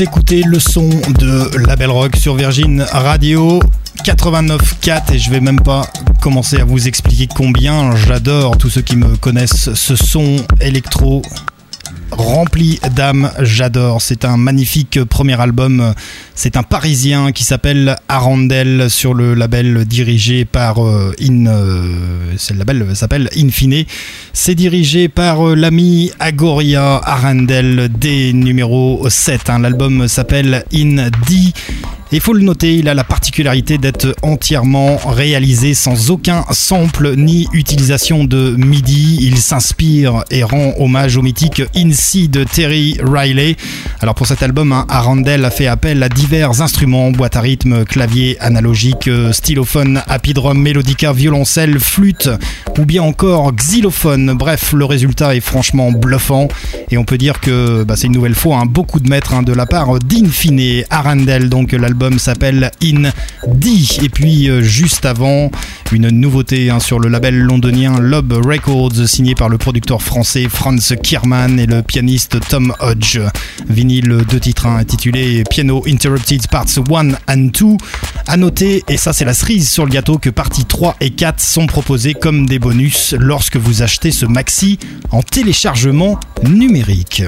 Vous écoutez le son de Label Rock sur Virgin Radio 89.4 et je vais même pas commencer à vous expliquer combien j'adore tous ceux qui me connaissent ce son électro rempli d'âme, j'adore. C'est un magnifique premier album. C'est un Parisien qui s'appelle Arandel sur le label dirigé par euh, In. euh, c'est le label s'appelle Infine. C'est dirigé par euh, l'ami Agoria Arandel des numéro 7. hein. L'album s'appelle In D. Il faut le noter, il a la particularité d'être entièrement réalisé sans aucun sample ni utilisation de MIDI. Il s'inspire et rend hommage au mythique INSI de Terry Riley. Alors pour cet album, hein, Arandel a fait appel à divers instruments, boîte à rythme, clavier analogique, stylophone, happy mélodica, violoncelle, flûte ou bien encore xylophone. Bref, le résultat est franchement bluffant et on peut dire que bah, c'est une nouvelle fois un beaucoup de maîtres hein, de la part d'Infine Arandel. Donc l'album s'appelle In D. Et puis euh, juste avant, une nouveauté hein, sur le label londonien Lob Records, signé par le producteur français Franz Kierman et le pianiste Tom Hodge. Vinyle de titres hein, intitulé Piano Interrupted Parts 1 and 2. À noter, et ça c'est la cerise sur le gâteau, que parties 3 et 4 sont proposées comme des bonus lorsque vous achetez ce maxi en téléchargement numérique.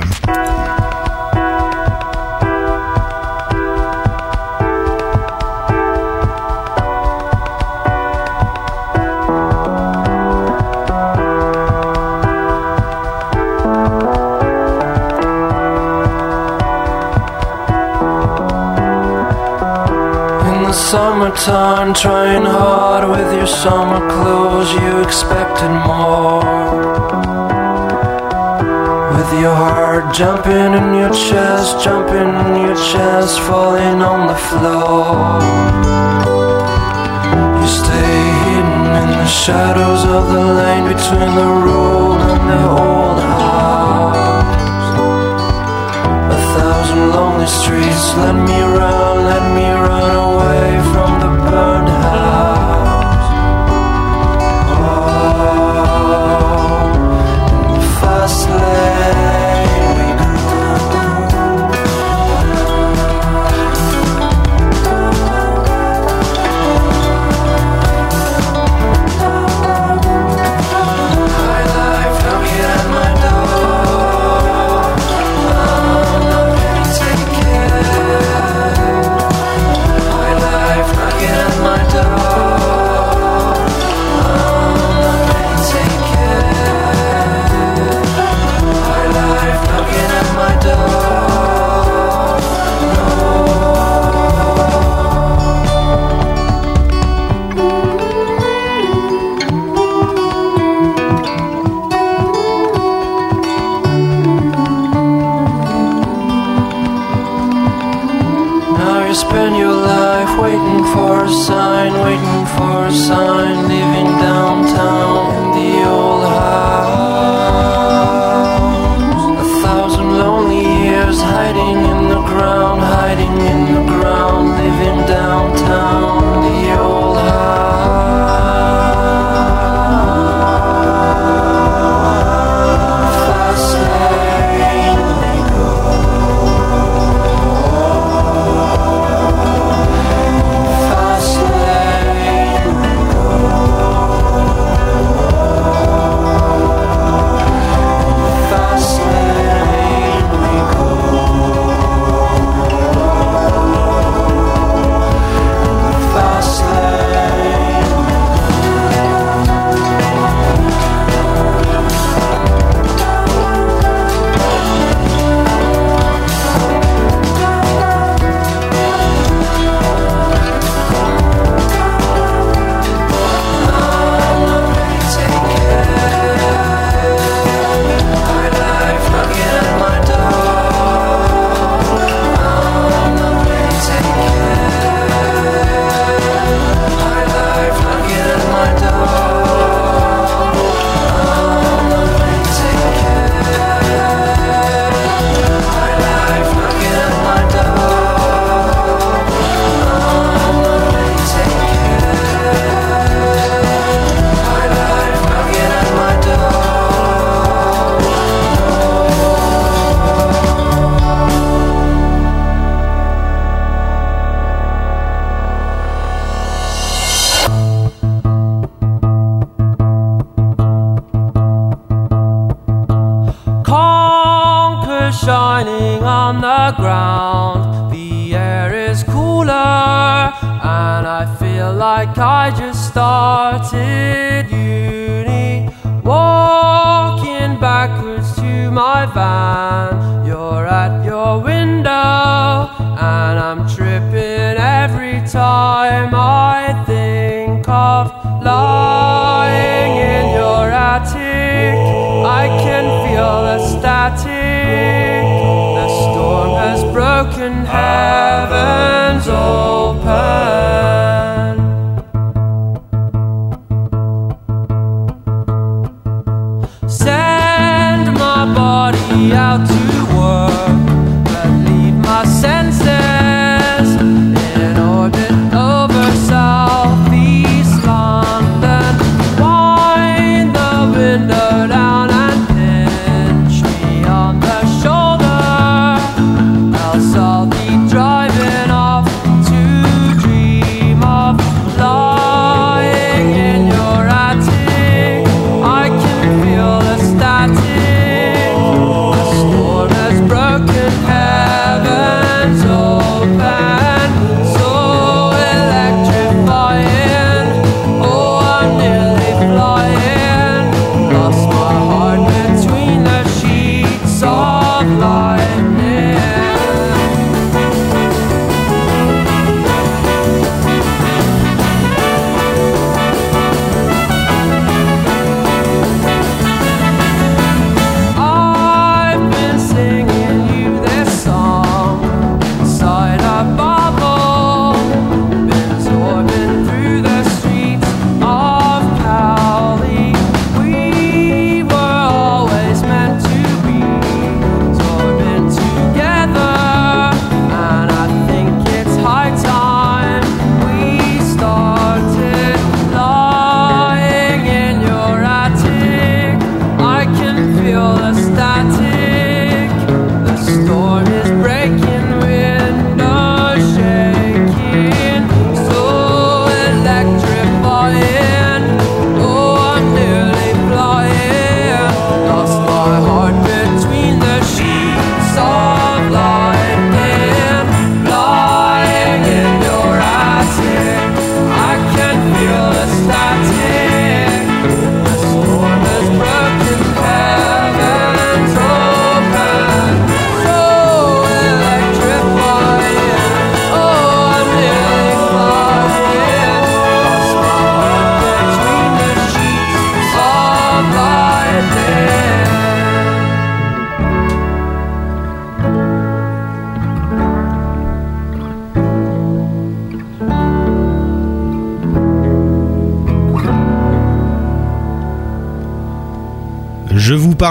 Summertime, trying hard with your summer clothes, you expected more. With your heart jumping in your chest, jumping in your chest, falling on the floor. You stay hidden in the shadows of the lane between the road and the old house. A thousand lonely streets, let me run, let me run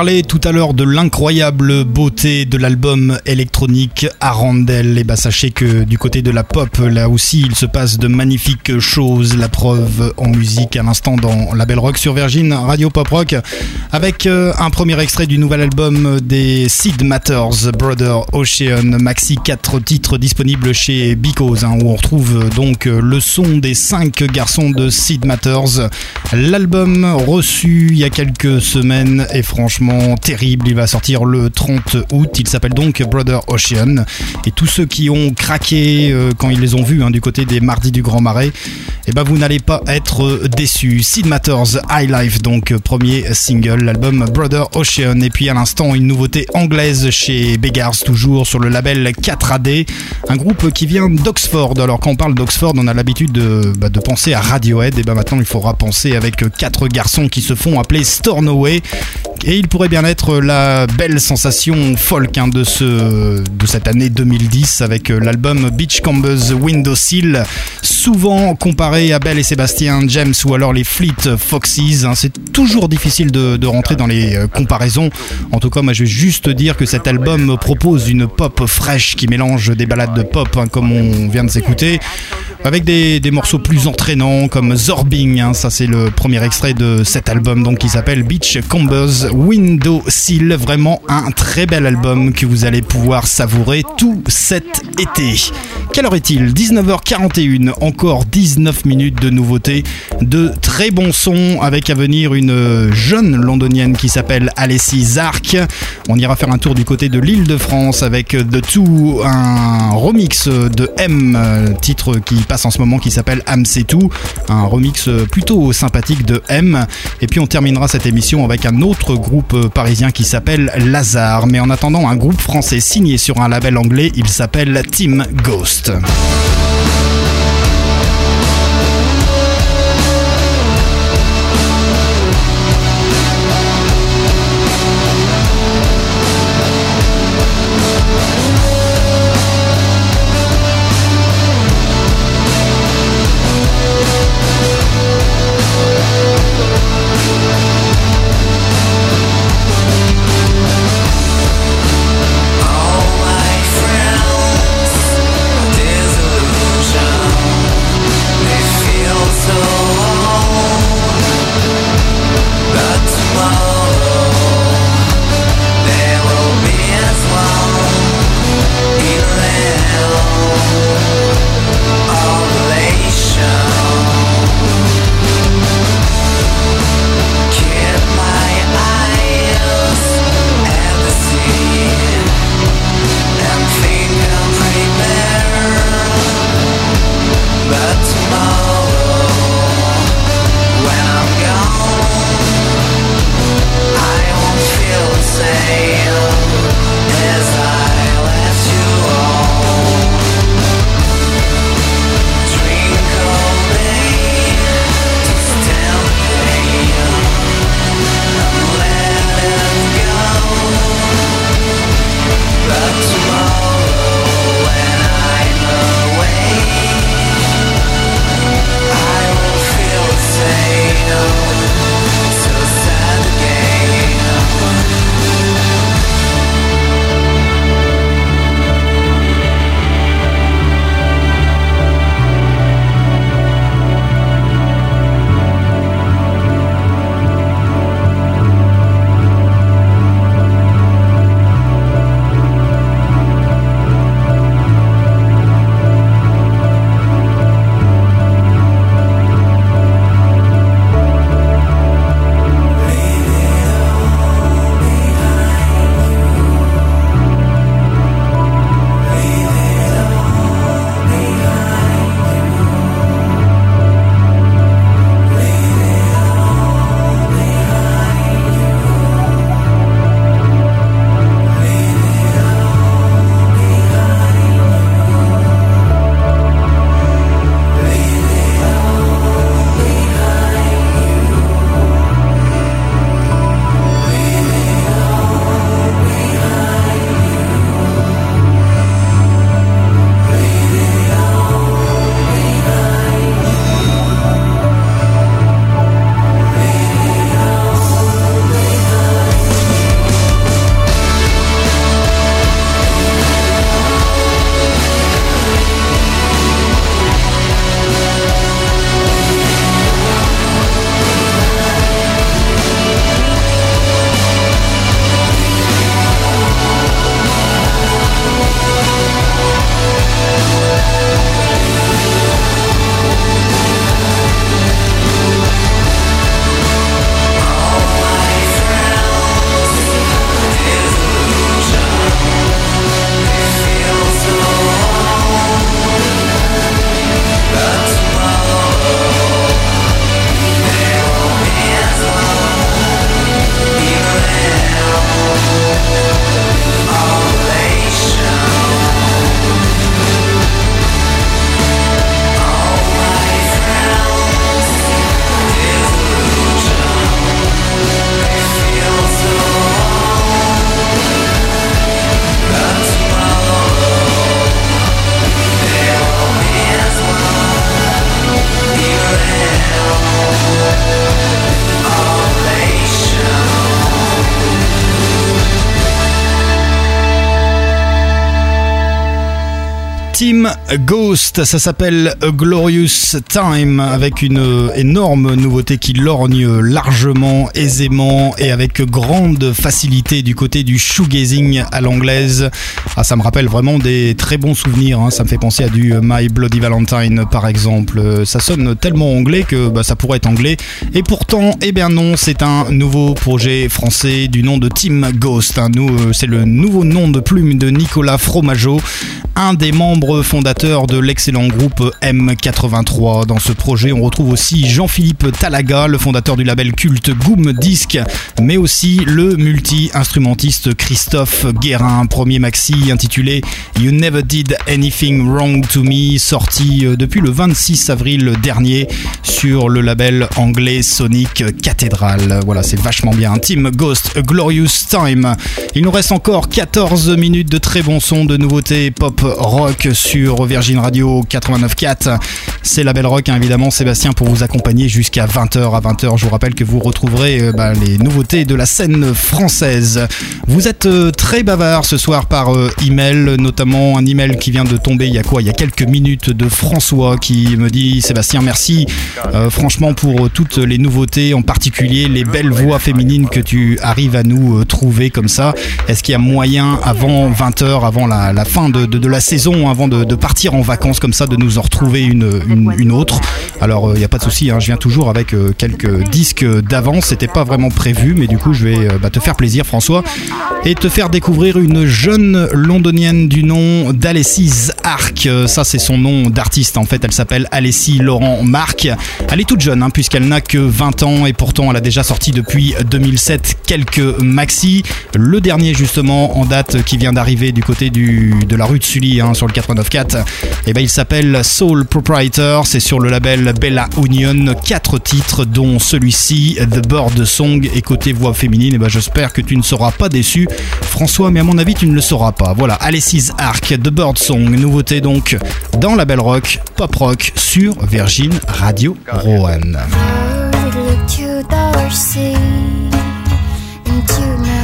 Parlais tout à l'heure de l'incroyable beauté de l'album électronique Arandel. Et bah sachez que du côté de la pop, là aussi, il se passe de magnifiques choses. La preuve en musique à l'instant dans la Belle Rock sur Virgin Radio Pop Rock, avec euh, un premier extrait du nouvel album des Sid Matters, Brother Ocean, maxi 4 titres disponibles chez Because, hein, où on retrouve euh, donc euh, le son des 5 garçons de Sid Matters. L'album reçu il y a quelques semaines est franchement terrible. Il va sortir le 30 août. Il s'appelle donc Brother Ocean. Et tous ceux qui ont craqué quand ils les ont vus hein, du côté des Mardis du Grand Marais, eh ben vous n'allez pas être déçus. Sid Matters High Life, donc premier single, l'album Brother Ocean. Et puis à l'instant, une nouveauté anglaise chez Beggars, toujours sur le label 4AD, un groupe qui vient d'Oxford. Alors quand on parle d'Oxford, on a l'habitude de, bah, penser à Radiohead. Et ben maintenant, il faudra penser avec quatre garçons qui se font appeler Stornoway. Et il pourrait bien être la belle sensation folk hein, de, ce, de cette année 2010 avec l'album Beachcombers Windowsill, souvent comparé à Belle et Sébastien James ou alors les Fleet Foxes. hein. C'est toujours difficile de, de rentrer dans les euh, comparaisons. En tout cas, moi je vais juste dire que cet album propose une pop fraîche qui mélange des balades de pop hein, comme on vient de s'écouter avec des, des morceaux plus entraînants comme Zorbing. hein, ça, c'est le premier extrait de cet album donc qui s'appelle Beach Combers Window Seal. Vraiment un très bel album que vous allez pouvoir savourer tout cet été. Quelle heure est-il? 19h41, encore 19 minutes de nouveautés, de très bons sons avec à venir une jeune londonienne qui s'appelle Alessie Zark. On ira faire un tour du côté de l'île de France avec The Two, un remix de M, titre qui en ce moment qui s'appelle Am C'est un remix plutôt sympathique de M. Et puis on terminera cette émission avec un autre groupe parisien qui s'appelle Lazare. Mais en attendant, un groupe français signé sur un label anglais, il s'appelle Team Ghost. Ghost, ça s'appelle Glorious Time avec une énorme nouveauté qui lorgne largement, aisément et avec grande facilité du côté du shoegazing à l'anglaise. Ah, ça me rappelle vraiment des très bons souvenirs, hein. ça me fait penser à du My Bloody Valentine par exemple. Ça sonne tellement anglais que bah, ça pourrait être anglais et pourtant, eh bien non, c'est un nouveau projet français du nom de Team Ghost. hein. Euh, c'est le nouveau nom de plume de Nicolas Fromageau, un des membres fondateurs de l'excellent groupe M83. Dans ce projet, on retrouve aussi Jean-Philippe Talaga, le fondateur du label culte Goom Disc, mais aussi le multi-instrumentiste Christophe Guérin. Premier maxi intitulé You Never Did Anything Wrong to Me, sorti euh, depuis le 26 avril dernier sur le label anglais Sonic Cathedral. Voilà, c'est vachement bien. Team Ghost, Glorious Time. Il nous reste encore 14 minutes de très bons sons, de nouveautés pop rock sur Virgin Radio 89.4. C'est la belle rock, hein, évidemment, Sébastien, pour vous accompagner jusqu'à 20h. À 20h, je vous rappelle que vous retrouverez euh, bah, les nouveautés de la scène française. Vous êtes euh, très bavard ce soir par euh, email, notamment un email qui vient de tomber il y a quoi? Il y a quelques minutes de François qui me dit Sébastien, merci franchement pour toutes les nouveautés, en particulier les belles voix féminines que tu arrives à nous trouver comme ça. Est-ce qu'il y a moyen avant 20h, avant la, fin de la saison, avant de, de partir en vacances comme ça, de nous en retrouver une, autre Alors il n'y a pas de souci, hein, je viens toujours avec euh, quelques disques d'avance, c'était pas vraiment prévu, mais du coup je vais euh, bah, te faire plaisir François et te faire découvrir une jeune londonienne du nom d'Alessis Arc. Euh, Ça, c'est son nom d'artiste. En fait, elle s'appelle Alessis Laurent Marc. Elle est toute jeune, hein, puisqu'elle n'a que 20 ans et pourtant elle a déjà sorti depuis 2007 quelques maxi. Le dernier, justement, en date qui vient d'arriver du côté de la rue de Sully, hein, sur le 89.4, et ben, il s'appelle Soul Proprietor. C'est sur le label Bella Union. Quatre titres, dont celui-ci, The Bird Song. Et côté voix féminine, et ben, j'espère que tu ne seras pas déçu, François, mais à mon avis, tu ne le sauras pas. Voilà, Alessis Arc, The Bird Song, nouveauté donc dans la belle rock, pop rock sur Virgin Radio Roanne. Into my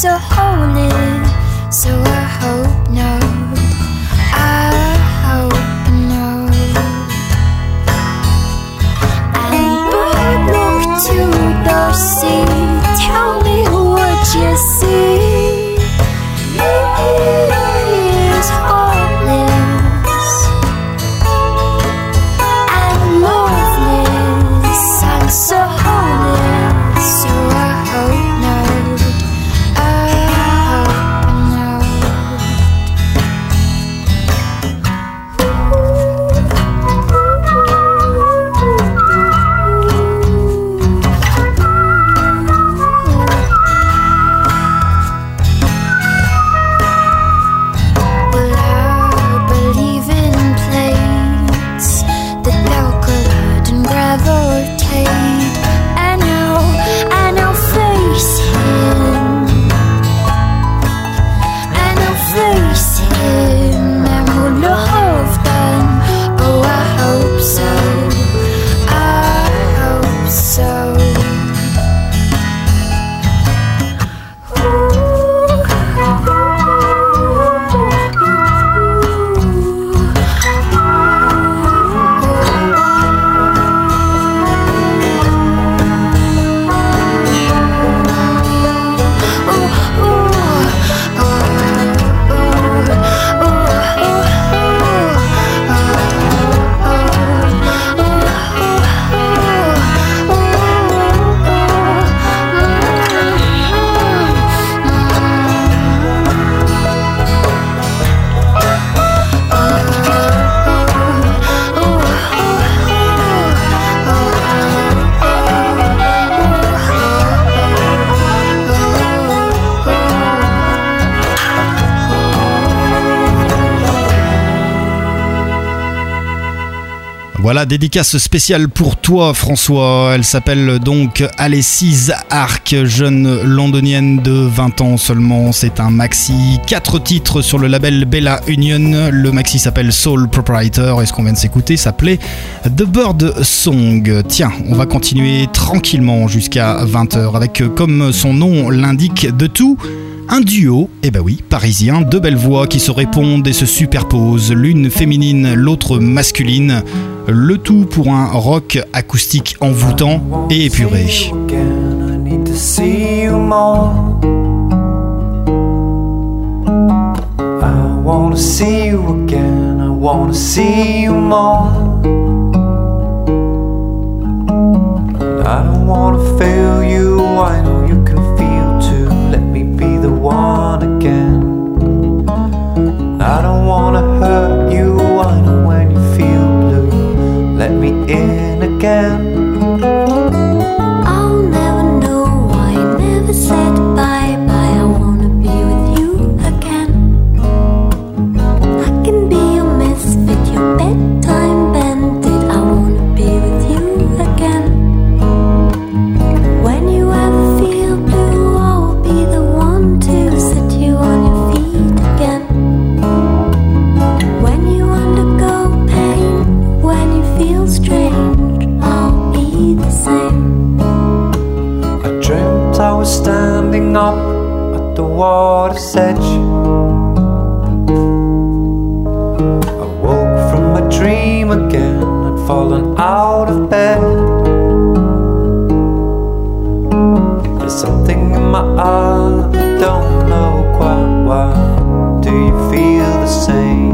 so holy. So Voilà, dédicace spéciale pour toi François. Elle s'appelle donc Alessis Arc, jeune londonienne de 20 ans seulement. C'est un maxi, 4 titres sur le label Bella Union. Le maxi s'appelle Soul Proprietor et ce qu'on vient de s'écouter s'appelait The Bird Song. Tiens, on va continuer tranquillement jusqu'à 20h avec comme son nom l'indique de tout. Un duo, eh ben oui, parisien, deux belles voix qui se répondent et se superposent, l'une féminine, l'autre masculine, le tout pour un rock acoustique envoûtant et épuré. I don't wanna fail you. I know you can feel too. Let me be the one again. I don't wanna hurt in again. Standing up at the water's edge. I woke from my dream again, I'd fallen out of bed. There's something in my eye, I don't know quite why. Do you feel the same?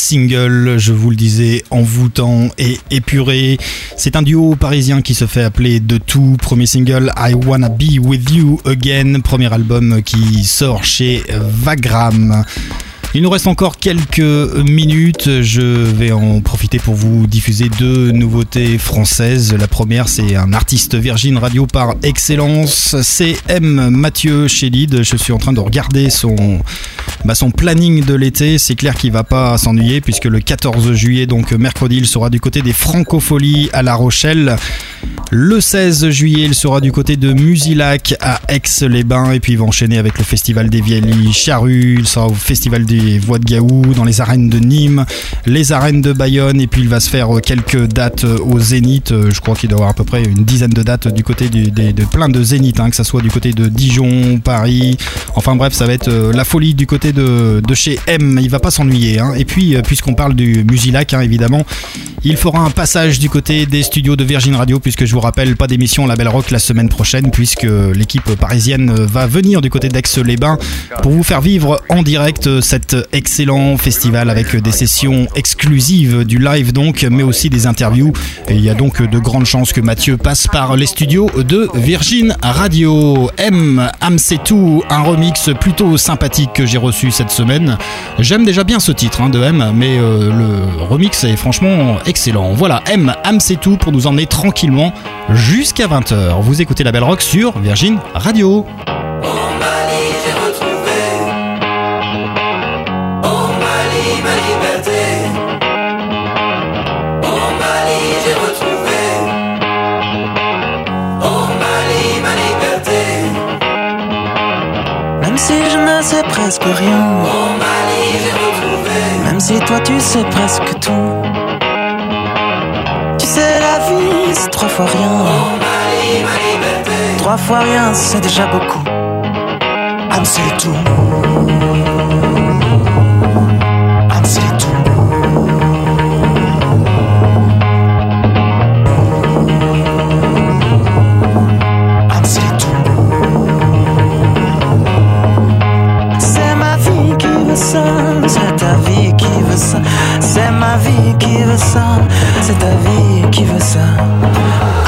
Single, je vous le disais, envoûtant et épuré. C'est un duo parisien qui se fait appeler de tout. Premier single, I Wanna Be With You Again. Premier album qui sort chez Vagram. Il nous reste encore quelques minutes. Je vais en profiter pour vous diffuser deux nouveautés françaises. La première, c'est un artiste Virgin Radio par excellence. C'est M. Mathieu chez Lid. Je suis en train de regarder son bah, son planning de l'été, c'est clair qu'il va pas s'ennuyer puisque le 14 juillet, donc mercredi, il sera du côté des Francopholies à La Rochelle. Le 16 juillet, il sera du côté de Musilac à Aix-les-Bains et puis il va enchaîner avec le festival des Vieilles Charrues, il sera au festival des Voix de Gaou, dans les arènes de Nîmes, les arènes de Bayonne et puis il va se faire quelques dates au Zénith. Euh, Je crois qu'il doit avoir à peu près une dizaine de dates du côté de plein de Zénith, hein, que ça soit du côté de Dijon, Paris. Enfin bref, ça va être euh, la folie du côté de, chez M. Il va pas s'ennuyer. hein. Et puis, euh, puisqu'on parle du Musilac, hein, évidemment, il fera un passage du côté des studios de Virgin Radio, puisque je vous rappelle, pas d'émission La Belle Rock la semaine prochaine, puisque l'équipe parisienne va venir du côté d'Aix-les-Bains pour vous faire vivre en direct cet excellent festival avec des sessions exclusives du live donc, mais aussi des interviews. Et il y a donc de grandes chances que Mathieu passe par les studios de Virgin Radio. M, Am un remix plutôt sympathique que j'ai reçu cette semaine. J'aime déjà bien ce titre hein, de M, mais euh, le remix est franchement excellent. Voilà, M, Am pour nous emmener tranquillement jusqu'à 20h. Vous écoutez la Belle Rock sur Virgin Radio. Mali, j'ai retrouvé. Oh Mali, ma liberté. Oh Mali, j'ai retrouvé. Oh Mali, ma liberté. Même si je ne sais presque rien. Oh Mali, j'ai retrouvé. Même si toi tu sais presque tout. C'est trois fois rien. Trois fois rien, c'est déjà beaucoup. Ah, c'est tout. C'est tout. Ah, c'est tout. C'est ma vie qui veut ça, c'est ta vie qui veut ça, c'est ma vie qui veut ça, c'est ta vie qui veut ça.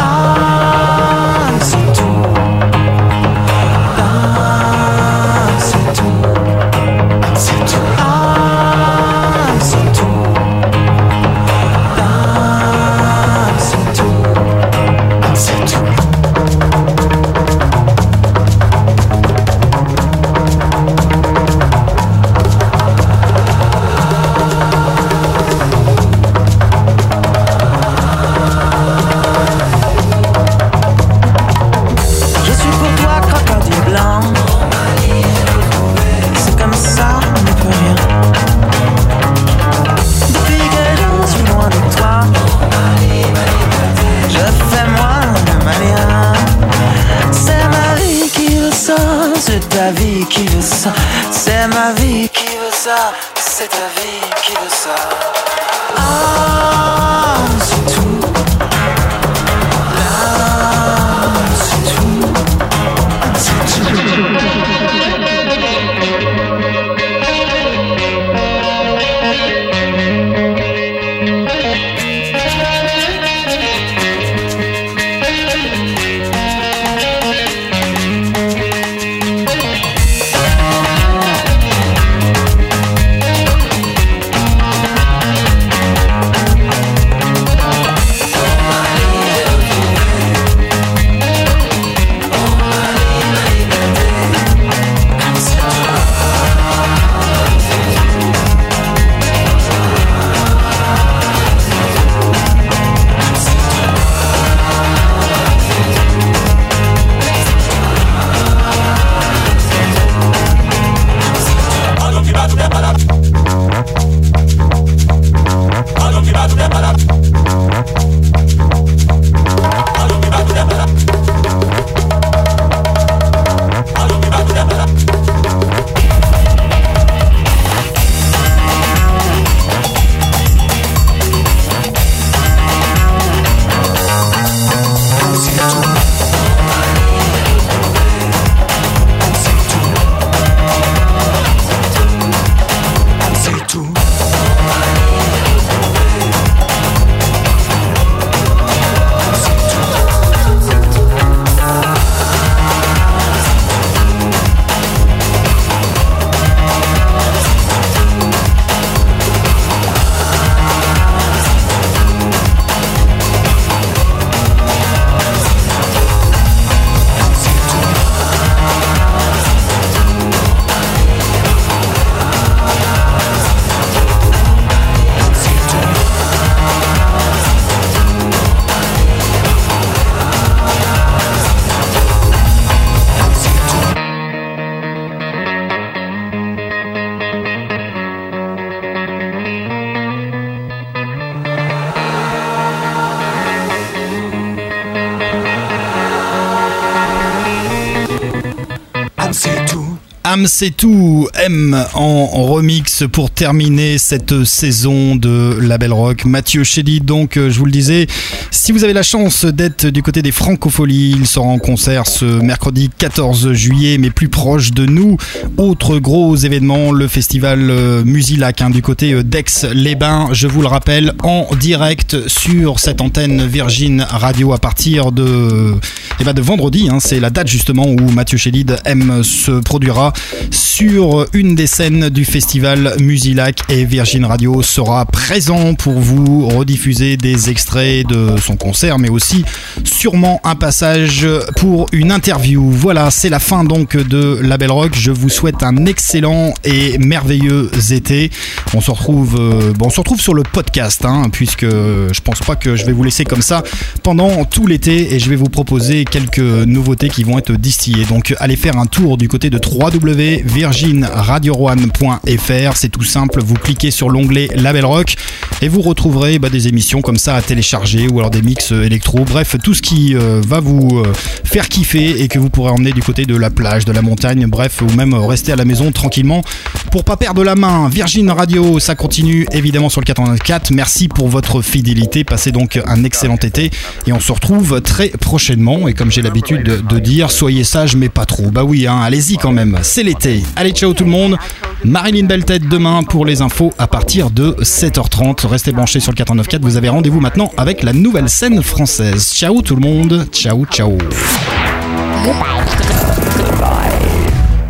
C'est tout, M en remix pour terminer cette saison de Label Rock. Mathieu Chédid, donc euh, je vous le disais, si vous avez la chance d'être du côté des Francopholies, il sera en concert ce mercredi 14 juillet, mais plus proche de nous. Autre gros événement, le festival euh, Musilac hein, du côté euh, d'Aix-les-Bains, je vous le rappelle, en direct sur cette antenne Virgin Radio à partir de, eh ben, de vendredi. hein. c'est la date justement où Mathieu Chédid M se produira sur une des scènes du festival Musilac et Virgin Radio sera présent pour vous rediffuser des extraits de son concert, mais aussi sûrement un passage pour une interview. Voilà, c'est la fin donc de La Belle Rock. Je vous souhaite un excellent et merveilleux été. On se retrouve, euh, bon, on se retrouve sur le podcast, hein, puisque je pense pas que je vais vous laisser comme ça pendant tout l'été et je vais vous proposer quelques nouveautés qui vont être distillées. Donc allez faire un tour du côté de www.virginradio1.fr. C'est tout simple, vous cliquez sur l'onglet Label Rock et vous retrouverez bah, des émissions comme ça à télécharger ou alors des mix euh, électro. Bref, tout ce qui euh, va vous euh, faire kiffer et que vous pourrez emmener du côté de la plage, de la montagne, bref, ou même rester à la maison tranquillement pour pas perdre la main. Virgin Radio, ça continue évidemment sur le 84. Merci pour votre fidélité. Passez donc un excellent été et on se retrouve très prochainement. Et comme j'ai l'habitude de, dire, soyez sages mais pas trop. Bah oui, hein, allez-y quand même. C'est l'été. Allez, ciao tout le monde. Marilyn Beltête demain pour les infos à partir de 7h30. Restez branchés sur le 89.4. Vous avez rendez-vous maintenant avec la nouvelle scène française. Ciao tout le monde. Ciao, ciao.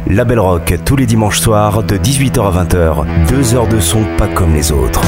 La Belle Rock tous les dimanches soirs de 18h à 20h. Deux heures de son pas comme les autres.